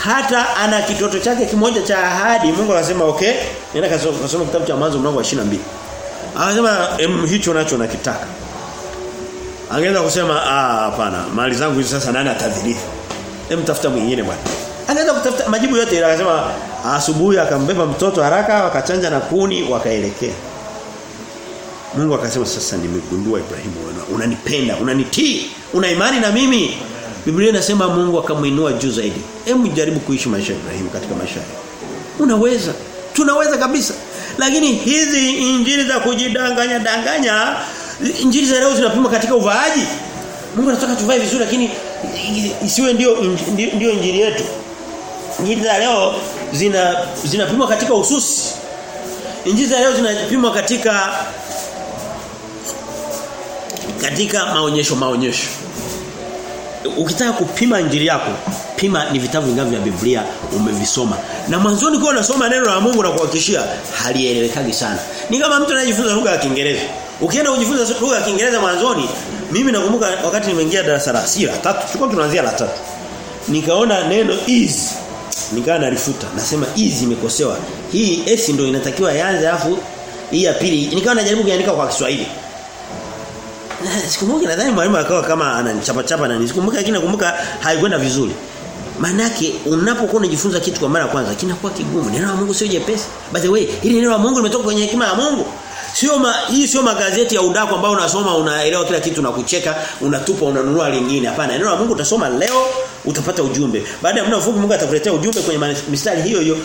hata ana kitoto chake kimoja cha ahadi Mungu anasema okay nenda kasoma kitabu cha mwanzo mlango wa 22 anasema em, hicho nacho nakitaka. Angeweza kusema ah hapana mali zangu hizi sasa nani atadhirifu? Hem tafuta mwingine bwana. Anaweza kutafuta majibu yote ila akasema asubuhi akambeba mtoto haraka wakachanja na kuni wakaelekea. Mungu akasema sasa nimegundua Ibrahimu unanipenda unanitii una imani na mimi Biblia inasema Mungu akamuinua juu zaidi. Hebu jaribu kuishi maisha ya Ibrahimu katika maisha yako. Unaweza. Tunaweza kabisa. Lakini hizi injili za kujidanganya danganya injili za leo zinapima katika uvaaji. Mungu anataka tuvae vizuri lakini isiwe ndio, ndio injili yetu. Injili za leo zina zinapimwa katika ususi. Injili za leo zinapimwa katika katika maonyesho maonyesho. Ukitaka kupima injili yako, pima ni vitabu vingapi vya Biblia umevisoma. Na mwanzoni kwa unasoma neno la Mungu na kuhakikishia halielewekagi sana. Ni kama mtu anajifunza lugha ya Kiingereza. Ukienda kujifunza lugha ya Kiingereza mwanzoni, mimi nakumbuka wakati nimeingia darasa la sira tatu, tulikuwa tunaanzia la tatu. Nikaona neno is nikawa nalifuta. Nasema hii zimekosewa. Hii s ndio inatakiwa ianze afu hii ya pili. Nikawa najaribu kuandika kwa Kiswahili. Sikumbuki nadhani mwalimu akawa kama ananichapa chapa na nisikumbuka lakini nakumbuka haikwenda vizuri. Manake unapokuwa unajifunza kitu kwa mara ya kwanza kinakuwa kigumu. Neno la Mungu sio jepesi. By the way, hili neno la Mungu limetoka kwenye hekima ya Mungu. Sio ma, hii sio magazeti ya udaku ambao unasoma unaelewa kila kitu na kucheka, unatupa unanunua lingine. Hapana, neno la Mungu utasoma leo utapata ujumbe. Baada ya muda mfupi Mungu atakuletea ujumbe kwenye mistari hiyo hiyo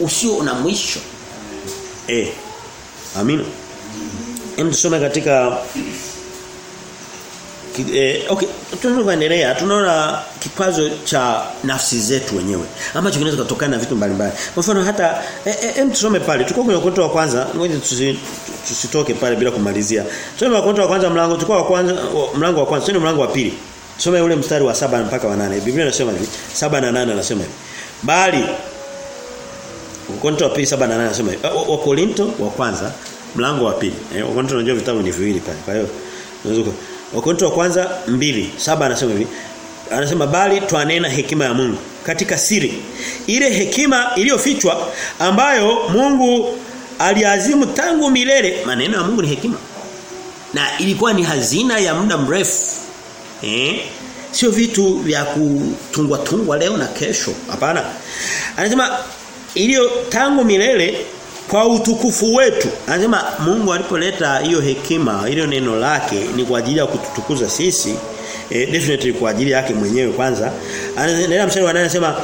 uh, usio na mwisho. Eh. Amina. Hem tusome katika eh, okay tunaendelea tunaona kikwazo cha nafsi zetu wenyewe ambacho kinaweza kutokana na vitu mbalimbali kwa mfano hata hem tusome pale tuko kwenye wakorintho wa kwanza ngoja tusi, tusitoke pale bila kumalizia tusome wakorintho wa kwanza mlango tuko wa kwanza mlango wa kwanza sio mlango wa pili tusome ule mstari wa saba mpaka wa nane. Biblia inasema hivi saba na nane anasema hivi. Bali Wakorintho wa pili saba na nane anasema hivi. Wakorintho wa kwanza mlango wa pili. Eh Wakorintho unajua vitabu ni viwili pale. Kwa hiyo unaweza Wakorintho wa kwanza mbili saba anasema hivi. Anasema bali twanena hekima ya Mungu katika siri. Ile hekima iliyofichwa ambayo Mungu aliazimu tangu milele maneno ya Mungu ni hekima. Na ilikuwa ni hazina ya muda mrefu eh sio vitu vya kutungwa tungwa leo na kesho hapana anasema iliyo tangu milele kwa utukufu wetu. Anasema Mungu alipoleta hiyo hekima, ile neno lake ni kwa ajili ya kututukuza sisi. Eh, definitely kwa ajili yake mwenyewe kwanza. Anaendelea mstari wa 8 anasema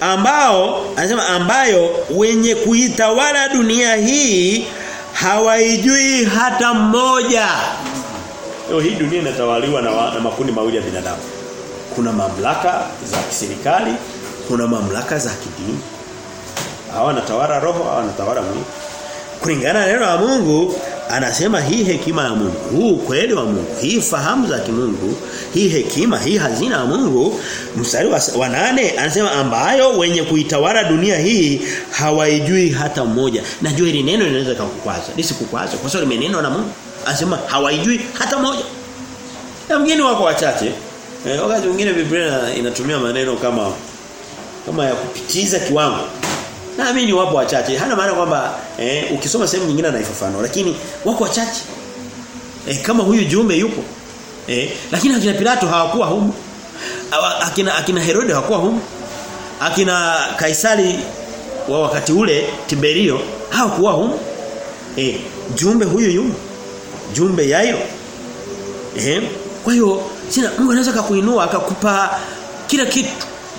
ambao anasema ambayo wenye kuitawala dunia hii hawaijui hata mmoja. Leo hii dunia inatawaliwa na, na makundi mawili ya binadamu. Kuna mamlaka za kiserikali, kuna mamlaka za kidini. Hawa wanatawala roho, hawa wanatawala mwili. Kulingana na neno la Mungu, anasema hii hekima ya Mungu, huu kweli wa Mungu, hii fahamu za kimungu, hii hekima, hii hazina ya Mungu, mstari wa, wa nane anasema ambayo wenye kuitawala dunia hii hawaijui hata mmoja. Najua hili neno linaweza kukukwaza, lisikukwaza kwa sababu limenenwa na Mungu. Anasema hawaijui hata moja. Na wengine wako wachache. Eh, wakati mwingine Biblia inatumia maneno kama kama ya kupitiza kiwango. Naamini wapo wachache. Hana maana kwamba eh, ukisoma sehemu nyingine anaifafanua lakini wako wachache. Eh, kama huyu Jume yupo. Eh, lakini akina Pilato hawakuwa humu. Akina akina Herode hawakuwa humu. Akina Kaisari wa wakati ule Tiberio hawakuwa humu. Eh, jumbe huyu yumo. Jumbe yayo. Eh, kwa hiyo sina Mungu anaweza kukuinua akakupa kila kitu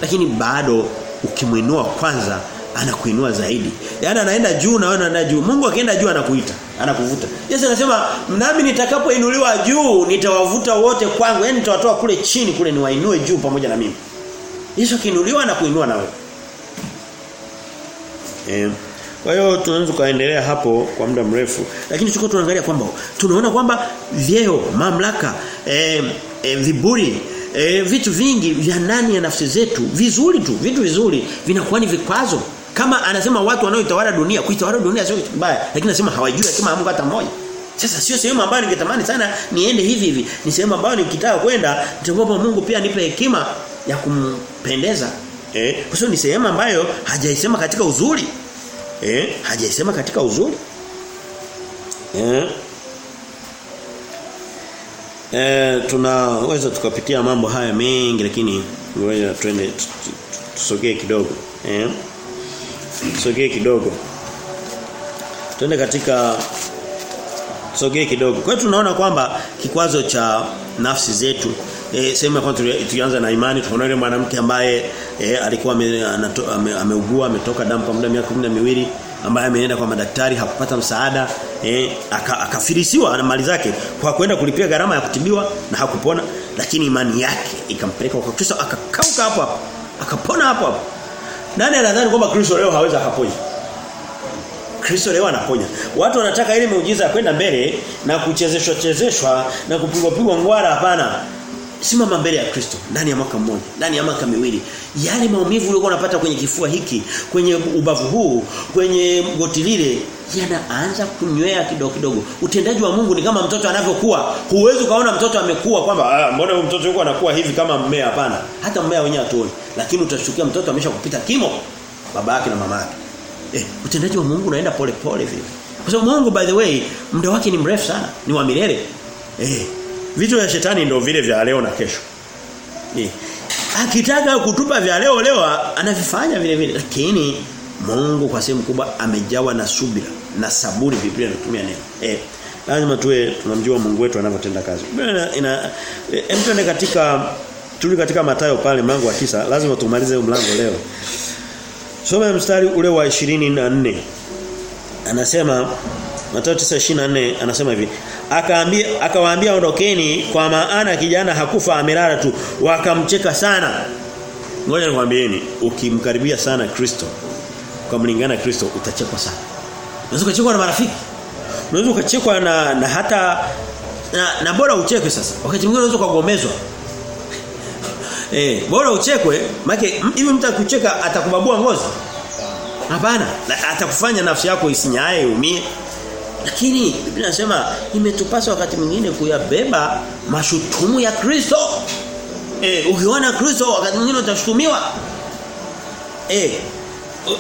lakini bado ukimuinua kwanza anakuinua zaidi. Yaani anaenda juu na wewe unaenda juu. Mungu akienda juu anakuita, anakuvuta. Yesu anasema, "Nami nitakapoinuliwa juu, nitawavuta wote kwangu." Yaani nitawatoa kule chini kule niwainue juu pamoja na mimi. Yesu kiinuliwa na kuinua na wewe. Eh. Kwa hiyo tunaweza kaendelea hapo kwa muda mrefu. Lakini tuko tunaangalia kwamba tunaona kwamba vyeo, mamlaka, eh, eh, viburi E, vitu vingi vya nani ya nafsi zetu vizuri tu vitu vizuri vinakuwa ni vikwazo. Kama anasema watu wanaoitawala dunia kuitawala dunia sio kitu kibaya lakini anasema hawajui kama Mungu hata mmoja. Sasa sio sehemu ambayo ningetamani sana niende hivi hivi. Ni sehemu ambayo nikitaka kwenda nitaomba Mungu pia nipe hekima ya kumpendeza. Eh? Kwa sababu ni sehemu ambayo hajaisema katika uzuri eh hajaisema katika uzuri eh Eh tunaweza tukapitia mambo haya mengi lakini ngoja twende tusogee kidogo. Eh? Tusogee kidogo. Twende katika tusogee kidogo. Kwa tunaona kwamba kikwazo cha nafsi zetu eh sema kwanza tulianza na imani tunaona yule mwanamke ambaye eh, alikuwa ameugua ame, ame ametoka damu kwa muda miaka 12 ambaye ameenda kwa madaktari hakupata msaada eh akafirisiwa na mali zake kwa kwenda kulipia gharama ya kutibiwa na hakupona lakini imani yake ikampeleka kwa Kristo akakauka hapo hapo akapona hapo hapo nani anadhani kwamba Kristo leo hawezi akaponya Kristo leo anaponya. Watu wanataka ile muujiza ya kwenda mbele na kuchezeshwa chezeshwa na kupigwa pigwa ngwara hapana. Simama mbele ya Kristo ndani ya mwaka mmoja, ndani ya mwaka miwili. Yale maumivu uliokuwa unapata kwenye kifua hiki, kwenye ubavu huu, kwenye goti lile yanaanza kunywea kidogo kidogo. Utendaji wa Mungu ni kama mtoto anavyokuwa. Huwezi ukaona mtoto amekuwa kwamba ah, mbona huyu mtoto yuko anakuwa hivi kama mmea hapana. Hata mmea wenyewe hatuoni. Lakini utashukia mtoto ameshakupita kimo baba yake na mama yake. Eh, utendaji wa Mungu unaenda pole pole vile. Kwa sababu Mungu by the way, muda wake ni mrefu sana, ni wa milele. Eh, vitu vya shetani ndio vile vya leo na kesho. Eh. Akitaka kutupa vya leo leo anavifanya vile vile, lakini Mungu kwa sehemu kubwa amejawa na subira na saburi Biblia inatumia neno. Eh, lazima tuwe tunamjua Mungu wetu anavyotenda kazi. Biblia ina emtende katika tuli katika Mathayo pale mlango wa tisa lazima tumalize mlango leo. Soma mstari ule wa 24. Anasema Mathayo 9:24 anasema hivi. Akaambia akawaambia ondokeni kwa maana kijana hakufa amelala tu. Wakamcheka sana. Ngoja nikwambieni, ukimkaribia sana Kristo, ukamlingana Kristo utachekwa sana. Unaweza kuchekwa na marafiki. Unaweza ukachekwa na, na hata na, na bora uchekwe sasa. Wakati mwingine unaweza kugomezwa. Eh, bora uchekwe, maana hivi mtu akucheka atakubabua ngozi. Hapana, atakufanya nafsi yako isinyae umie. Lakini Biblia inasema imetupasa wakati mwingine kuyabeba mashutumu ya Kristo. Eh, ukiona Kristo wakati mwingine utashutumiwa. Eh,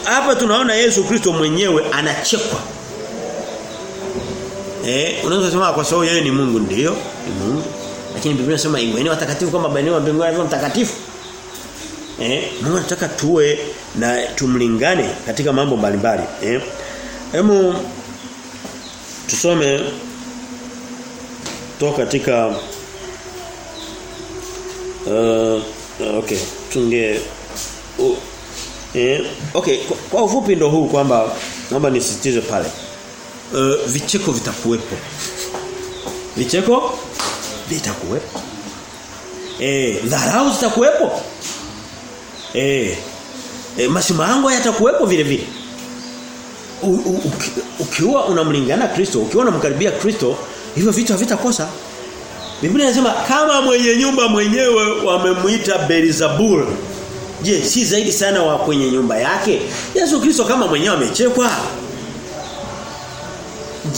hapa tunaona Yesu Kristo mwenyewe anachekwa. Eh, unaweza kusema kwa sababu yeye ni Mungu ndiyo, ni Mungu. Lakini Biblia inasema iweni watakatifu kama baba yenu mbinguni alivyo mtakatifu. Eh, Mungu anataka tuwe na tumlingane katika mambo mbalimbali, eh. Hemu tusome toka katika uh, okay tunge uh, eh, okay kwa, kwa ufupi ndo huu kwamba naomba nisitize pale. Uh, vicheko vitakuwepo. Vicheko vitakuwepo. Eh dharau zitakuwepo. Eh, eh masimango yatakuwepo vile vile Ukiwa unamlingana Kristo ukiwa unamkaribia Kristo hivyo vitu havitakosa. Biblia inasema kama mwenye nyumba mwenyewe wamemuita Beelzebul je si zaidi sana wa kwenye nyumba yake? Yesu Kristo kama mwenyewe amechekwa.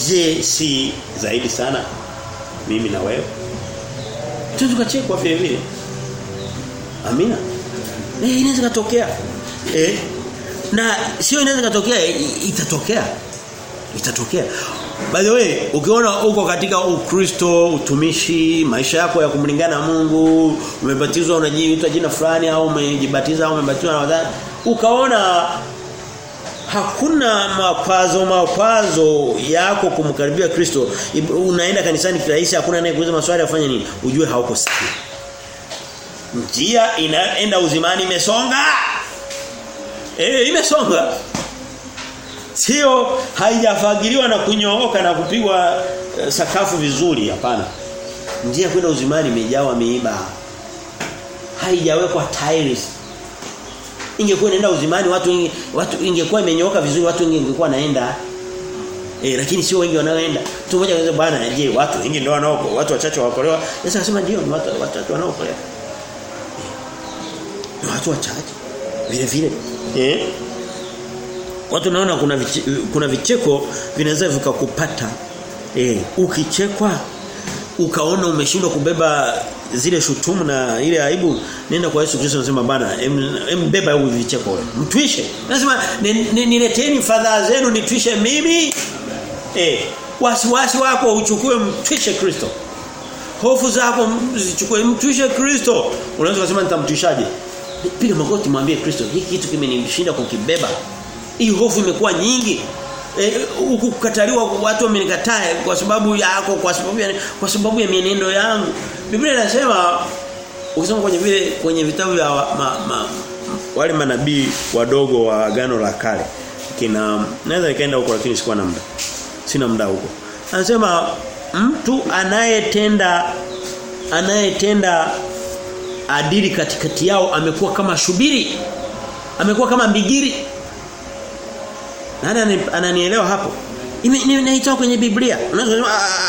Je si zaidi sana mimi na wewe? Tukachekwa vile vile. Amina. Eh inaweza kutokea eh na sio inaweza kutokea itatokea. Itatokea. By the way ukiona uko katika ukristo utumishi maisha yako ya kumlingana na Mungu umebatizwa unajiita jina fulani au umejibatiza au umebatizwa na wadhani ukaona hakuna makwazo makwazo yako kumkaribia Kristo. Unaenda kanisani kirahisi hakuna anayekuuliza maswali afanye nini? Ujue hauko sahihi njia inaenda uzimani imesonga eh imesonga. Sio haijafagiliwa na kunyooka na kupigwa e, sakafu vizuri hapana. Njia kwenda uzimani imejawa miiba. Haijawekwa tiles. Ingekuwa inaenda uzimani watu inge, watu ingekuwa imenyooka vizuri watu ingekuwa naenda eh lakini sio wengi wanaoenda. Mtu mmoja anasema bwana je watu wengi ndio wanao watu wachache waokolewa Yesu akasema ndio ni watu wachache wanaokolewa. Ni watu wachache. Vile vile eh Watu naona kuna viche, kuna vicheko vinaweza vikakupata. Eh, ukichekwa ukaona umeshindwa kubeba zile shutumu na ile aibu nenda kwa Yesu Kristo unasema bana embeba huyu vicheko wewe. Mtwishe. Nasema nileteni fadhaa zenu nitwishe mimi. Eh, wasiwasi wako uchukue mtwishe Kristo. Hofu zako zichukue mtwishe Kristo. Unaweza kusema nitamtwishaje? Piga magoti mwambie Kristo, hiki kitu kimenishinda kukibeba. Hii hofu imekuwa nyingi. Huku e, kukataliwa watu wamenikataa kwa sababu yako kwa sababu ya, kwa sababu ya mienendo yangu. Biblia inasema ukisoma kwenye vile kwenye vitabu vya ma, ma, wale manabii wadogo wa agano la kale kina naweza nikaenda huko lakini sikuwa na muda. Sina muda huko. Anasema mtu anayetenda anayetenda adili katikati yao amekuwa kama shubiri amekuwa kama mbigiri nani ananielewa hapo? Inaitoa kwenye Biblia. Unasema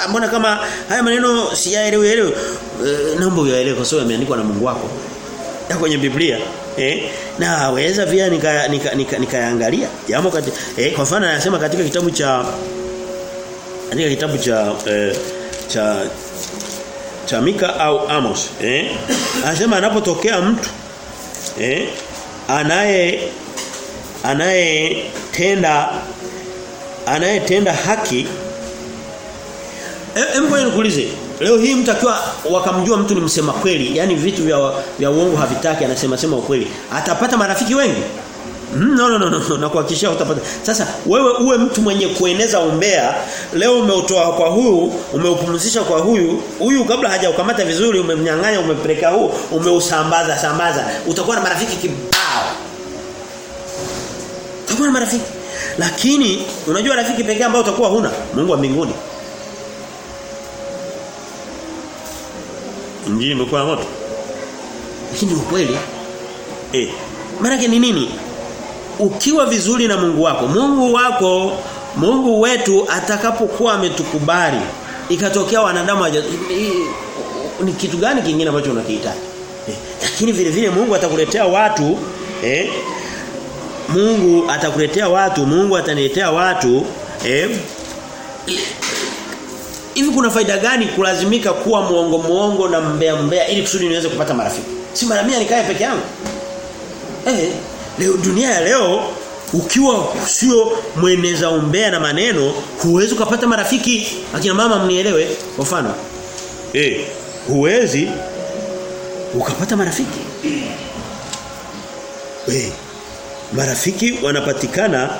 mbona kama haya maneno siyaelewi elewi. E, naomba uyaelewe kwa sababu yameandikwa na Mungu wako. Ya kwenye Biblia. Eh? Na waweza pia nikayaangalia nika, nika, nika jambo kati eh kwa mfano anasema katika kitabu cha katika kitabu cha eh, cha cha Mika au Amos eh? Anasema anapotokea mtu eh anaye anayetenda anayetenda haki Hebu e, nikuulize leo hii mtu akiwa wakamjua mtu ni msema kweli yani vitu vya vya uongo havitaki anasema sema ukweli atapata marafiki wengi Mm, no no no no na kuhakikishia utapata. Sasa wewe uwe mtu mwenye kueneza umbea, leo umeutoa kwa huyu, umeupumzisha kwa huyu, huyu kabla hajaukamata vizuri umemnyang'anya umepeleka huu, umeusambaza sambaza. Utakuwa na marafiki kibao. Utakuwa na marafiki. Lakini unajua rafiki pekee ambao utakuwa huna Mungu wa mbinguni. Injili imekuwa moto. Lakini ukweli eh maana ni nini? Ukiwa vizuri na Mungu wako, Mungu wako, Mungu wetu atakapokuwa ametukubali, ikatokea wanadamu ni kitu gani kingine ambacho unakihitaji? Eh, lakini vile vile Mungu atakuletea watu eh Mungu atakuletea watu, Mungu ataniletea watu eh Hivi kuna faida gani kulazimika kuwa muongo muongo na mbea mbea ili kusudi niweze kupata marafiki? Si mara mia nikae peke yangu. Eh, leo dunia ya leo ukiwa sio mweneza umbea na maneno huwezi kupata marafiki. Akina mama mnielewe kwa mfano. Eh, huwezi ukapata marafiki. Eh, marafiki wanapatikana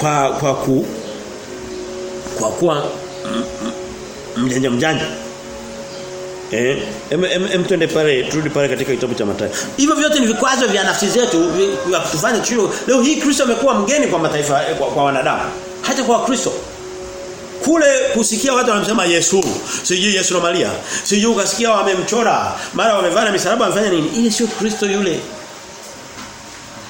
kwa kwa ku kwa kuwa mjanja mjanja Eh, em, em, em pale turudi pale katika kitabu cha Mathayo. Hivyo vyote ni vikwazo vya nafsi zetu vya kutufanya chuo. Leo hii Kristo amekuwa mgeni kwa mataifa kwa, kwa wanadamu. Hata kwa Kristo. Kule kusikia watu wanasema Yesu, sijui Yesu na Maria, sijui ukasikia wamemchora, mara wamevaa na misalaba wamefanya nini? Ile sio Kristo yule.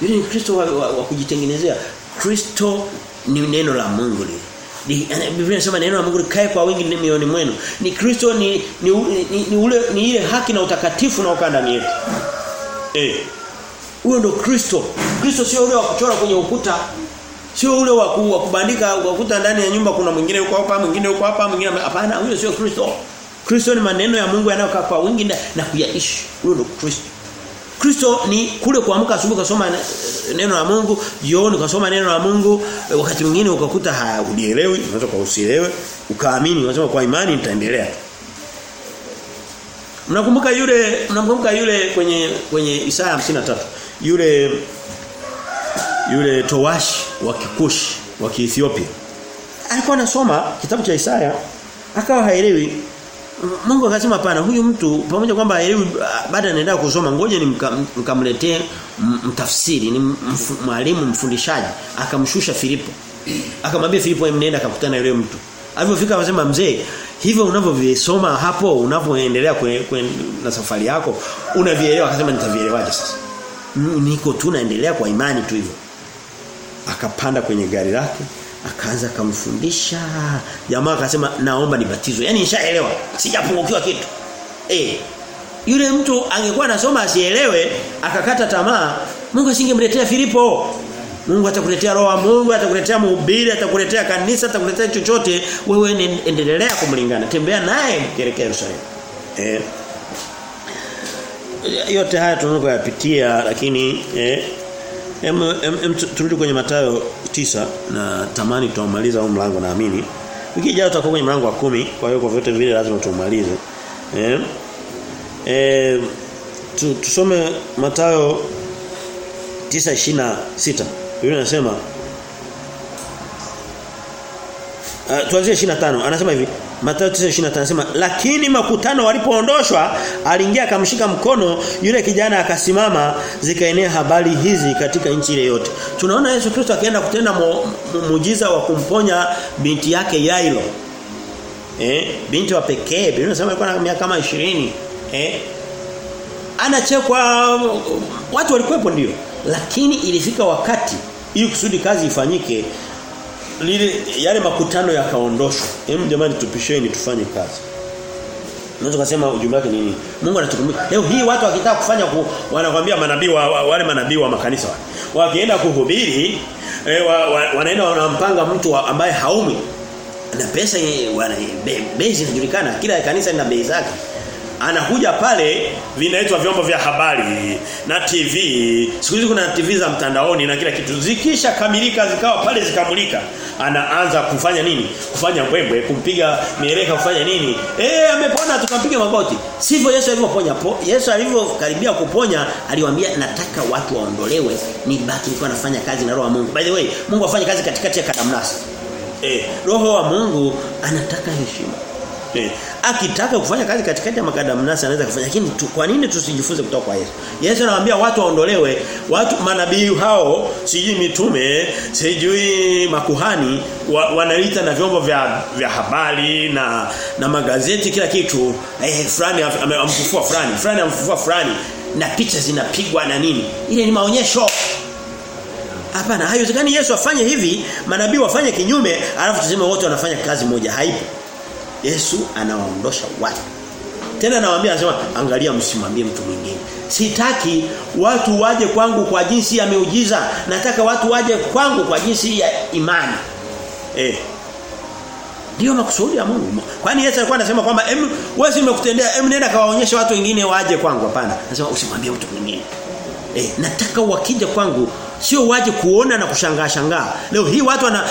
Yule ni Kristo wa, wa, wa kujitengenezea. Kristo ni neno la Mungu lile. Biblia inasema neno la Mungu likae kwa wingi mioyoni mwenu. Ni Kristo ni ni, ni, ni ule ni ile haki na utakatifu na ndani yetu. Eh. Huyo ndo Kristo. Kristo sio ule wa kuchora kwenye ukuta. Sio ule wa kubandika ukuta ndani ya nyumba kuna mwingine yuko hapa, mwingine yuko hapa, mwingine hapana, huyo sio Kristo. Kristo ni maneno ya Mungu yanayokaa kwa wingi na, na kuyaishi. Huyo ndo Kristo. Kristo ni kule kuamka asubuhi kusoma neno la Mungu, jioni kusoma neno la Mungu, wakati mwingine ukakuta haulielewi, unaweza kuusielewe, ukaamini, unasema kwa imani nitaendelea. Mnakumbuka yule mnakumbuka yule kwenye kwenye Isaya 53. Yule yule towashi wa Kikushi wa Kiethiopia. Alikuwa anasoma kitabu cha Isaya akawa haelewi Mungu akasema hapana huyu mtu pamoja kwamba elimu baada anaenda kusoma ngoja ni mkamletee mtafsiri ni mwalimu mfundishaji. Akamshusha Filipo. Akamwambia Filipo nenda akakutana yule mtu. Alipofika akasema mzee hivyo unavyovisoma hapo unavyoendelea na safari yako unavielewa? Akasema nitavielewaje sasa? Niko tu naendelea kwa imani tu hivyo. Akapanda kwenye gari lake akaanza kumfundisha jamaa akasema naomba nibatizwe yani nishaelewa sijapungukiwa kitu. Eh yule mtu angekuwa anasoma asielewe akakata tamaa Mungu asingemletea Filipo. Mungu atakuletea roho Mungu atakuletea mhubiri atakuletea kanisa atakuletea chochote. Wewe endelea kumlingana. Tembea naye kuelekea Yerusalemu. Eh yote haya tunayopitia lakini eh turudi kwenye Matayo tisa na tamani tutamaliza huu mlango naamini. Wiki ijayo tutakuwa kwenye mlango wa kumi kwa hiyo kwa vyote vile lazima tumalize. Eh? Eh tu, tusome Matayo 9:26. Biblia inasema Uh, tuanzie 25 anasema hivi Mathayo 9:25 anasema lakini makutano walipoondoshwa aliingia akamshika mkono yule kijana akasimama zikaenea habari hizi katika nchi ile yote. Tunaona Yesu Kristo akienda kutenda muujiza wa kumponya binti yake Yairo. Eh, binti wa pekee, Biblia inasema alikuwa na miaka kama 20. Eh? Anachekwa watu walikuwepo ndio. Lakini ilifika wakati ili kusudi kazi ifanyike lile yale makutano yakaondoshwa. Hem jamani tupisheni tufanye kazi. Unaweza kusema ujumbe wake nini? Mungu anatukumbuka. Leo hii watu wakitaka kufanya ku, wanakuambia manabii wa, wa, wale manabii wa makanisa. wale. Wakienda kuhubiri e, wa, wa, wanaenda wanampanga mtu wa, ambaye haumi na pesa wana be, inajulikana kila kanisa lina bei zake anakuja pale vinaitwa vyombo vya habari na TV siku hizi kuna TV za mtandaoni na kila kitu. Zikisha kamilika zikawa pale zikamulika anaanza kufanya nini? Kufanya mbwembwe kumpiga mieleka kufanya nini? Eh amepona tukampiga magoti. Sivyo Yesu alivyoponya po Yesu alivyokaribia kuponya aliwaambia nataka watu waondolewe ni baki nilikuwa nafanya kazi na roho wa Mungu. By the way Mungu afanye kazi katikati ya kadamnasi eh roho wa Mungu anataka heshima Eh, akitaka kufanya kazi katikati ya makadamnasi anaweza kufanya lakini tu, kwa nini tusijifunze kutoka kwa Yesu? Yesu anawaambia watu waondolewe, watu manabii hao, sijui mitume, sijui makuhani wa, wanalita na vyombo vya vya habari na na magazeti kila kitu eh fulani amemfufua fulani, fulani amfufua fulani na picha zinapigwa na nini? Ile ni maonyesho. Hapana, haiwezekani Yesu afanye hivi, manabii wafanye kinyume, alafu tuseme wote wanafanya kazi moja. Haipo. Yesu anawaondosha watu. Tena anawaambia anasema angalia msimwambie mtu mwingine. Sitaki watu waje kwangu kwa jinsi ya miujiza, nataka watu waje kwangu kwa jinsi ya imani. Eh. Ndio makusudi ya Mungu. Kwani Yesu alikuwa anasema kwamba em wewe nimekutendea em nenda kawaonyesha watu wengine waje kwangu hapana. Anasema usimwambie mtu mwingine. Eh, nataka wakija kwangu sio waje kuona na kushangaa shangaa. Leo hii watu wana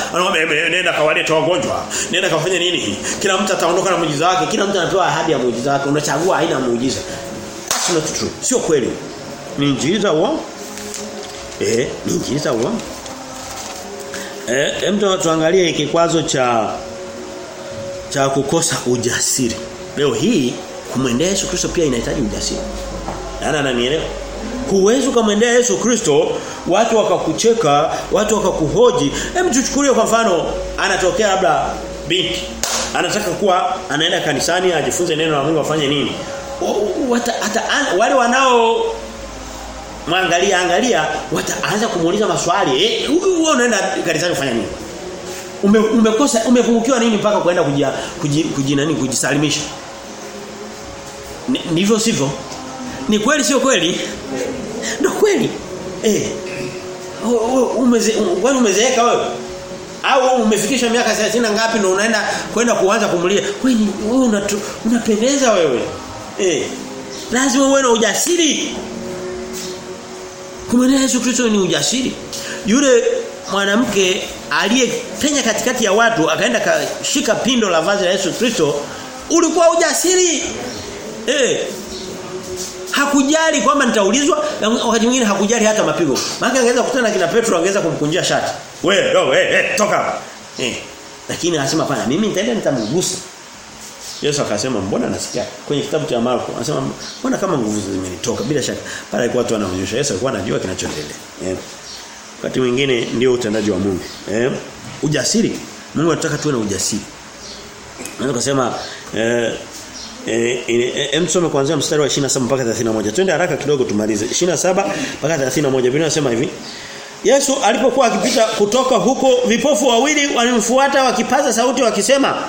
nenda kawaleta wagonjwa, nenda kafanya nini? Kila mtu ataondoka na muujiza wake, kila mtu anapewa ahadi ya muujiza wake. Unachagua aina ya muujiza. That's not true. Sio kweli. Ni injili za uongo. Eh, ni injili za uongo. Eh, hem tuangalie kikwazo cha cha kukosa ujasiri. Leo hii kumwendea Yesu Kristo pia inahitaji ujasiri. Nani ananielewa? Huwezi ukamwendea Yesu Kristo watu wakakucheka, watu wakakuhoji. Hebu tuchukulie kwa mfano anatokea labda binti. Anataka kuwa anaenda kanisani ajifunze neno la Mungu afanye nini? Hata, wale wanao mwangalia angalia wataanza kumuuliza maswali. Eh wewe unaenda kanisani kufanya nini? Ume, umekosa umepungukiwa nini mpaka kuenda kujia kuji, kuji kujisalimisha? Ndivyo sivyo ni kweli sio kweli? Ndio kweli. Eh. Umeze wewe umezeeka wewe? Au umefikisha miaka 30 ngapi na unaenda kwenda kuanza kumulia? Wewe wewe unapendeza wewe? Eh. Lazima uwe na ujasiri. Kumwendea Yesu Kristo ni ujasiri. Yule mwanamke aliyepenya katikati ya watu akaenda kashika pindo la vazi la Yesu Kristo ulikuwa ujasiri. Eh. Hakujali kwamba nitaulizwa wakati mwingine hakujali hata mapigo. Maana angeweza kukutana na kina Petro angeweza kumkunjia shati. Wewe no, wewe, hey, toka. Eh. Lakini anasema pana mimi nitaenda nitamgusa. Yesu akasema mbona nasikia kwenye kitabu cha Marko anasema mbona kama nguvu zimenitoka bila shaka pale alikuwa watu wanaonyesha Yesu alikuwa anajua kinachoendelea eh wakati mwingine ndio utendaji wa Mungu eh ujasiri Mungu anataka tuwe na ujasiri anaweza kusema eh eh msome kuanzia mstari wa 27 mpaka 31 twende haraka kidogo tumalize. 27 mpaka 31 Biblia inasema hivi. Yesu alipokuwa akipita kutoka huko vipofu wawili walimfuata wakipaza sauti wakisema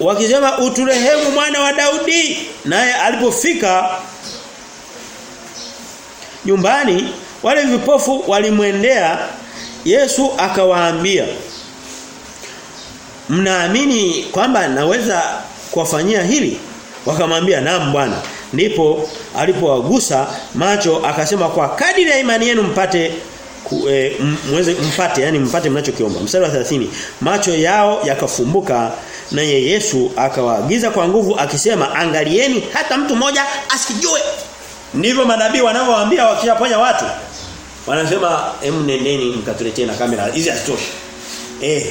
wakisema uturehemu mwana wa Daudi. Naye alipofika nyumbani wale vipofu walimwendea. Yesu akawaambia mnaamini kwamba naweza kuwafanyia hili wakamwambia naam bwana. Ndipo alipowagusa macho akasema kwa kadiri ya imani yenu mpate e, mweze mpate yani mpate mnachokiomba. Mstari wa 30 macho yao yakafumbuka naye Yesu akawaagiza kwa nguvu akisema angalieni hata mtu mmoja asijue. Ndivyo manabii wanavyowaambia wakishaponya watu. Wanasema hem nendeni mkatuletee na kamera hizi hazitoshi. Eh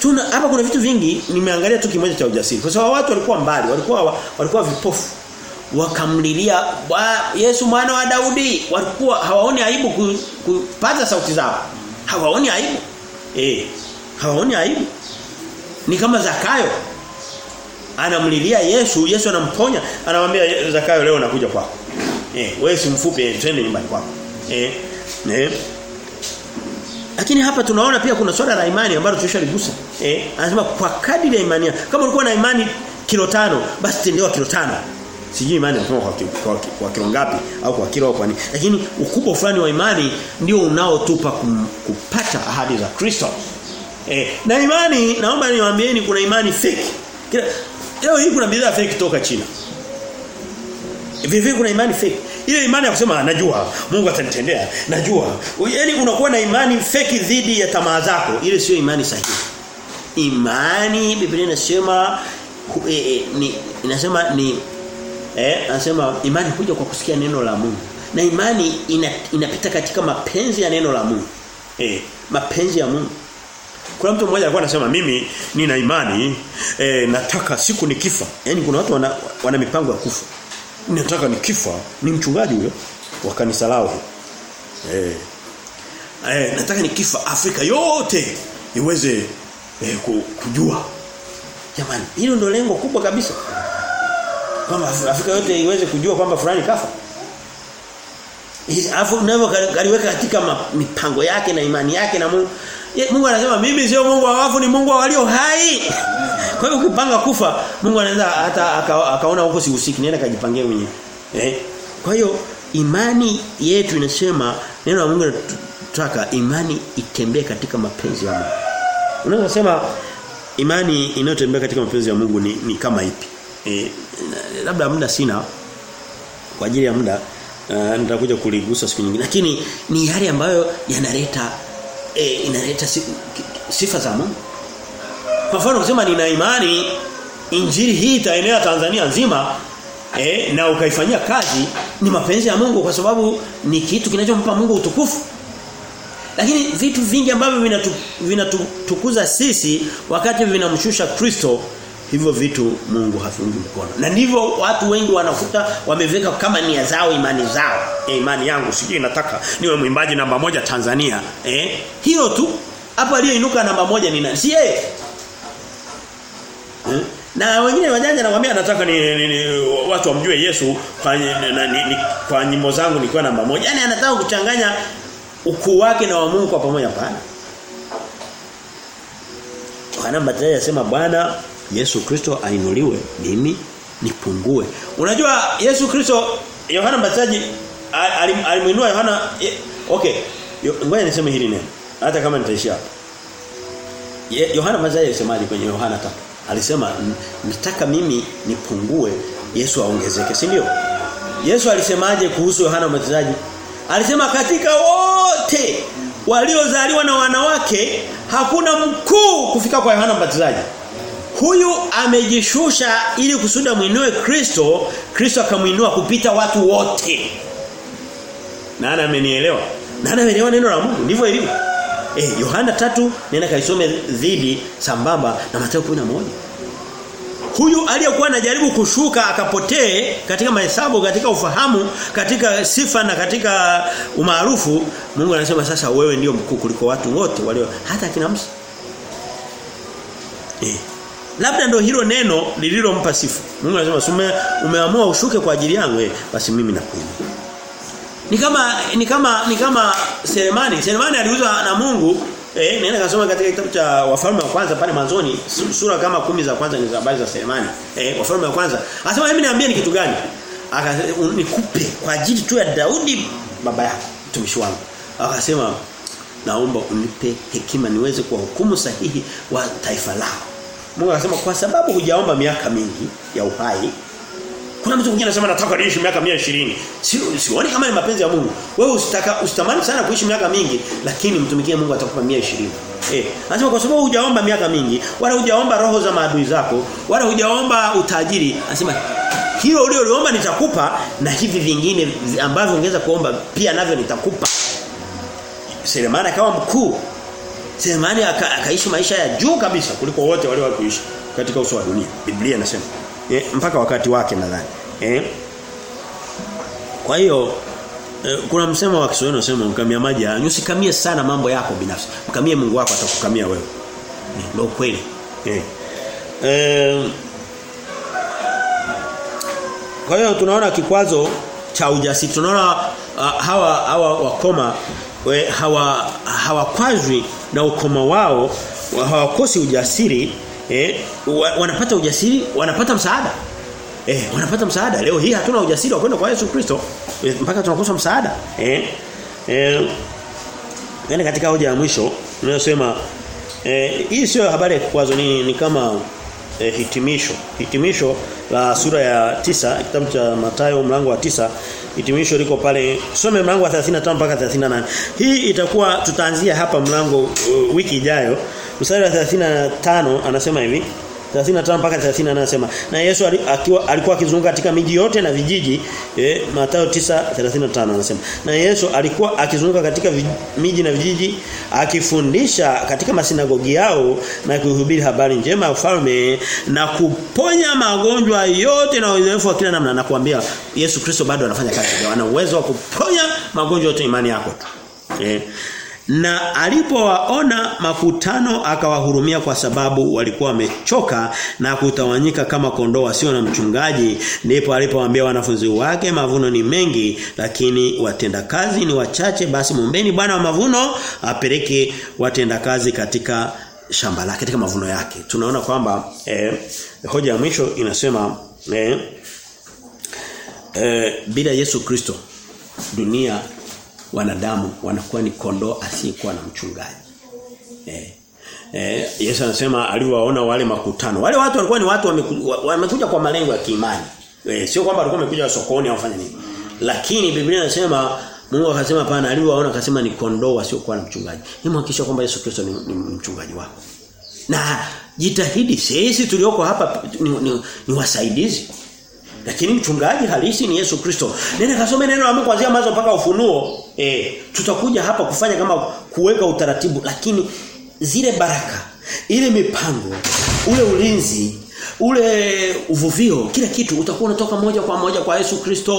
tuna hapa kuna vitu vingi nimeangalia tu kimoja cha ujasiri. Kwa sababu watu walikuwa mbali walikuwa walikuwa vipofu. Wakamlilia Yesu mwana wa Daudi. Walikuwa hawaoni aibu kupata sauti zao. Hawaoni aibu. Eh hawaoni aibu. Ni kama Zakayo. Anamlilia Yesu Yesu anamponya. Anamwambia Zakayo leo nakuja kwako. Eh wewe si mfupi twende nyumbani kwako. Eh eh lakini hapa tunaona pia kuna swala la imani ambalo tushaligusa eh anasema kwa kadiri ya imani kama ulikuwa na imani kilo tano basi tendewa kilo tano. Sijui imani inatoka kwa, kwa, kwa kilo ngapi au kwa kilo au kwa nini. Lakini ukubwa fulani wa imani ndio unaotupa kum, kupata ahadi za Kristo. Eh na imani naomba niwaambieni kuna imani fake. Kila leo hii kuna bidhaa fake kutoka China. Vivi kuna imani fake. Ile imani ya kusema najua Mungu atanitendea, najua. Yaani unakuwa na imani feki dhidi ya tamaa zako. Ile sio imani sahihi. Imani Biblia inasema e, e, ni inasema ni eh anasema imani huja kwa kusikia neno la Mungu. Na imani ina, inapita katika mapenzi ya neno la Mungu. Eh, mapenzi ya Mungu. Kuna mtu mmoja alikuwa anasema mimi nina imani eh, nataka siku nikifa. Yaani kuna watu wana, wana mipango ya kufa nataka nikifa ni mchungaji huyo wa kanisa lao. Eh. Eh nataka nikifa Afrika yote iweze eh, kujua. Jamani hilo ndio lengo kubwa kabisa. Kwamba Afrika yote iweze kujua kwamba fulani kafa. Alafu navyo kaliweka katika mipango yake na imani yake na Mungu. Mungu anasema mimi sio Mungu wa wafu ni Mungu wa walio hai. Kwa hiyo ukipanga kufa Mungu anaweza hata akaona huko sihusiki nenda kajipangie mwenyewe. Eh? Kwa hiyo imani yetu inasema neno la Mungu linataka imani itembee katika mapenzi ya Mungu. Unaweza kusema imani inayotembea katika mapenzi ya Mungu ni, ni kama ipi? Eh, labda muda sina kwa ajili ya muda uh, nitakuja kuligusa siku nyingine lakini ni yale ambayo yanaleta e, inaleta sifa za Mungu. Kwa mfano kusema nina imani injili hii itaenea Tanzania nzima e, na ukaifanyia kazi ni mapenzi ya Mungu kwa sababu ni kitu kinachompa Mungu utukufu. Lakini vitu vingi ambavyo vinatukuza vina sisi wakati vinamshusha Kristo hivyo vitu Mungu hafungi mkono. Na ndivyo watu wengi wanakuta wameweka kama nia zao imani zao. E, imani yangu sijui nataka niwe mwimbaji namba moja Tanzania. Eh? Hiyo tu. Hapo aliyeinuka namba moja ni nani? Si yeye. Eh? Na wengine wajanja nakwambia nataka ni, ni, ni watu wamjue Yesu kwa ni, ni, ni, kwa nyimbo zangu nikiwa namba moja. Yaani anataka kuchanganya ukuu wake na wa Mungu kwa pamoja pana. Kwa namba 3 anasema Bwana Yesu Kristo ainuliwe mimi nipungue. Unajua Yesu Kristo Yohana Mbatizaji alimuinua Yohana okay. Ngoja niseme hili neno. Hata kama nitaishia hapa. Yohana Mbatizaji alisemaje kwenye Yohana 3? Alisema nataka mimi nipungue Yesu aongezeke, si ndio? Yesu alisemaje kuhusu Yohana Mbatizaji? Alisema katika wote waliozaliwa na wanawake hakuna mkuu kufika kwa Yohana Mbatizaji. Huyu amejishusha ili kusuda mwinue Kristo, Kristo akamwinua kupita watu wote. Nani amenielewa? Nani amenielewa neno la Mungu? Ndivyo ilivyo. Eh Yohana tatu nenda kaisome dhidi sambamba na Mathayo 11. Huyu aliyekuwa anajaribu kushuka akapotee katika mahesabu, katika ufahamu, katika sifa na katika umaarufu, Mungu anasema sasa wewe ndio mkuu kuliko watu wote walio hata kina Musa. Eh. Labda ndo hilo neno lililompa sifa. Mungu anasema sume umeamua ushuke kwa ajili yangu eh basi mimi nakuinua. Ni kama ni kama ni kama Selemani. Selemani aliuzwa na Mungu eh nenda kasoma katika kitabu cha Wafalme wa kwanza pale mwanzoni sura kama kumi za kwanza ni za habari za Selemani. Eh Wafalme wa kwanza. Anasema mimi niambie ni kitu gani? Aka nikupe kwa ajili tu ya Daudi baba yako mtumishi wangu. Akasema naomba unipe hekima niweze kuwahukumu sahihi wa taifa lako. Mungu anasema kwa sababu hujaomba miaka mingi ya uhai kuna mtu mwingine anasema nataka niishi miaka 120. Si sioni kama ni mapenzi ya Mungu. Wewe usitaka usitamani sana kuishi miaka mingi lakini mtumikie Mungu atakupa 120. Eh, anasema kwa sababu hujaomba miaka mingi, wala hujaomba roho za maadui zako, wala hujaomba utajiri, anasema hilo ulioliomba nitakupa na hivi vingine ambavyo ungeweza kuomba pia navyo nitakupa. Selemani akawa mkuu. Selemani aka, akaishi maisha ya juu kabisa kuliko wote waliowahi kuishi katika uso wa dunia. Biblia inasema. E, mpaka wakati wake nadhani. E. Kwa hiyo e, kuna msemo wa Kiswahili unasema mkamia maji usikamie sana mambo yako binafsi. Mkamie Mungu wako atakukamia wewe. E, kweli. E. E, kwa hiyo tunaona kikwazo cha ujasiri. Tunaona uh, hawa hawa wakoma we, hawa hawakwazwi na ukoma wao hawakosi ujasiri eh, wanapata ujasiri wanapata msaada. Eh, wanapata msaada. Leo hii hatuna ujasiri wa kwenda kwa Yesu Kristo mpaka tunakosa msaada eh, eh. Yani katika hoja ya mwisho tunayosema eh, hii sio habari ya kikwazo ni, ni kama eh, hitimisho. Hitimisho la sura ya tisa kitabu cha Mathayo mlango wa tisa hitimisho liko pale. Some mlango wa 35 mpaka 38 hii itakuwa tutaanzia hapa mlango uh, wiki ijayo. Mstari wa 35 anasema hivi 35 mpaka 38 anasema na Yesu akiwa alikuwa akizunguka katika miji yote na vijiji eh, Mathayo 9:35 anasema na Yesu alikuwa akizunguka katika miji na vijiji akifundisha katika masinagogi yao na kuhubiri habari njema ya ufalme na kuponya magonjwa yote na uzoefu wa kila namna nakuambia Yesu Kristo bado anafanya kazi ana uwezo wa kuponya magonjwa yote imani yako eh na alipowaona makutano akawahurumia kwa sababu walikuwa wamechoka na kutawanyika kama kondoo wasio na mchungaji. Ndipo alipowaambia wanafunzi wake mavuno ni mengi lakini watendakazi ni wachache. Basi mumbeni bwana wa mavuno apeleke watendakazi katika shamba lake katika mavuno yake. Tunaona kwamba eh, hoja ya mwisho inasema eh, eh, bila Yesu Kristo dunia wanadamu wanakuwa ni kondoo asiyekuwa na mchungaji. Eh. Eh, Yesu anasema aliwaona wale makutano. Wale watu walikuwa ni watu wamekuja kwa malengo ya kiimani. Eh, sio kwamba walikuwa wamekuja sokoni au fanya nini. Lakini Biblia inasema Mungu akasema pana aliwaona akasema ni kondoo wasiokuwa na mchungaji. Ni mhakikisha kwamba Yesu Kristo ni, ni mchungaji wako. Na jitahidi sisi tulioko hapa ni, ni, ni wasaidizi. Lakini mchungaji halisi ni Yesu Kristo. nene kasome neno la Mungu kuanzia mwanzo mpaka ufunuo. Eh, tutakuja hapa kufanya kama kuweka utaratibu lakini zile baraka, ile mipango, ule ulinzi, ule uvuvio, kila kitu utakuwa unatoka moja kwa moja kwa Yesu Kristo.